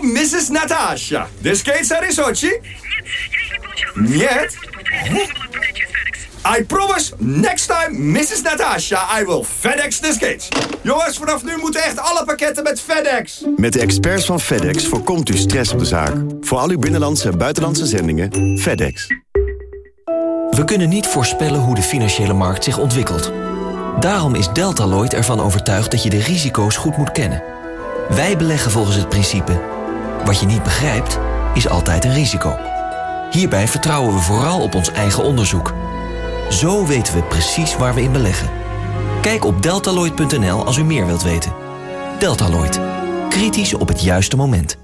Hello, Mrs. Natasha. The skates are in Sochi? Нет. I promise, next time, Mrs. Natasha, I will FedEx the skates. Jongens, vanaf nu moeten echt alle pakketten met FedEx. Met de experts van FedEx voorkomt u stress op de zaak. Voor al uw binnenlandse en buitenlandse zendingen, FedEx. We kunnen niet voorspellen hoe de financiële markt zich ontwikkelt. Daarom is Deltaloid ervan overtuigd dat je de risico's goed moet kennen. Wij beleggen volgens het principe... wat je niet begrijpt, is altijd een risico. Hierbij vertrouwen we vooral op ons eigen onderzoek. Zo weten we precies waar we in beleggen. Kijk op deltaloid.nl als u meer wilt weten. Deltaloid. Kritisch op het juiste moment.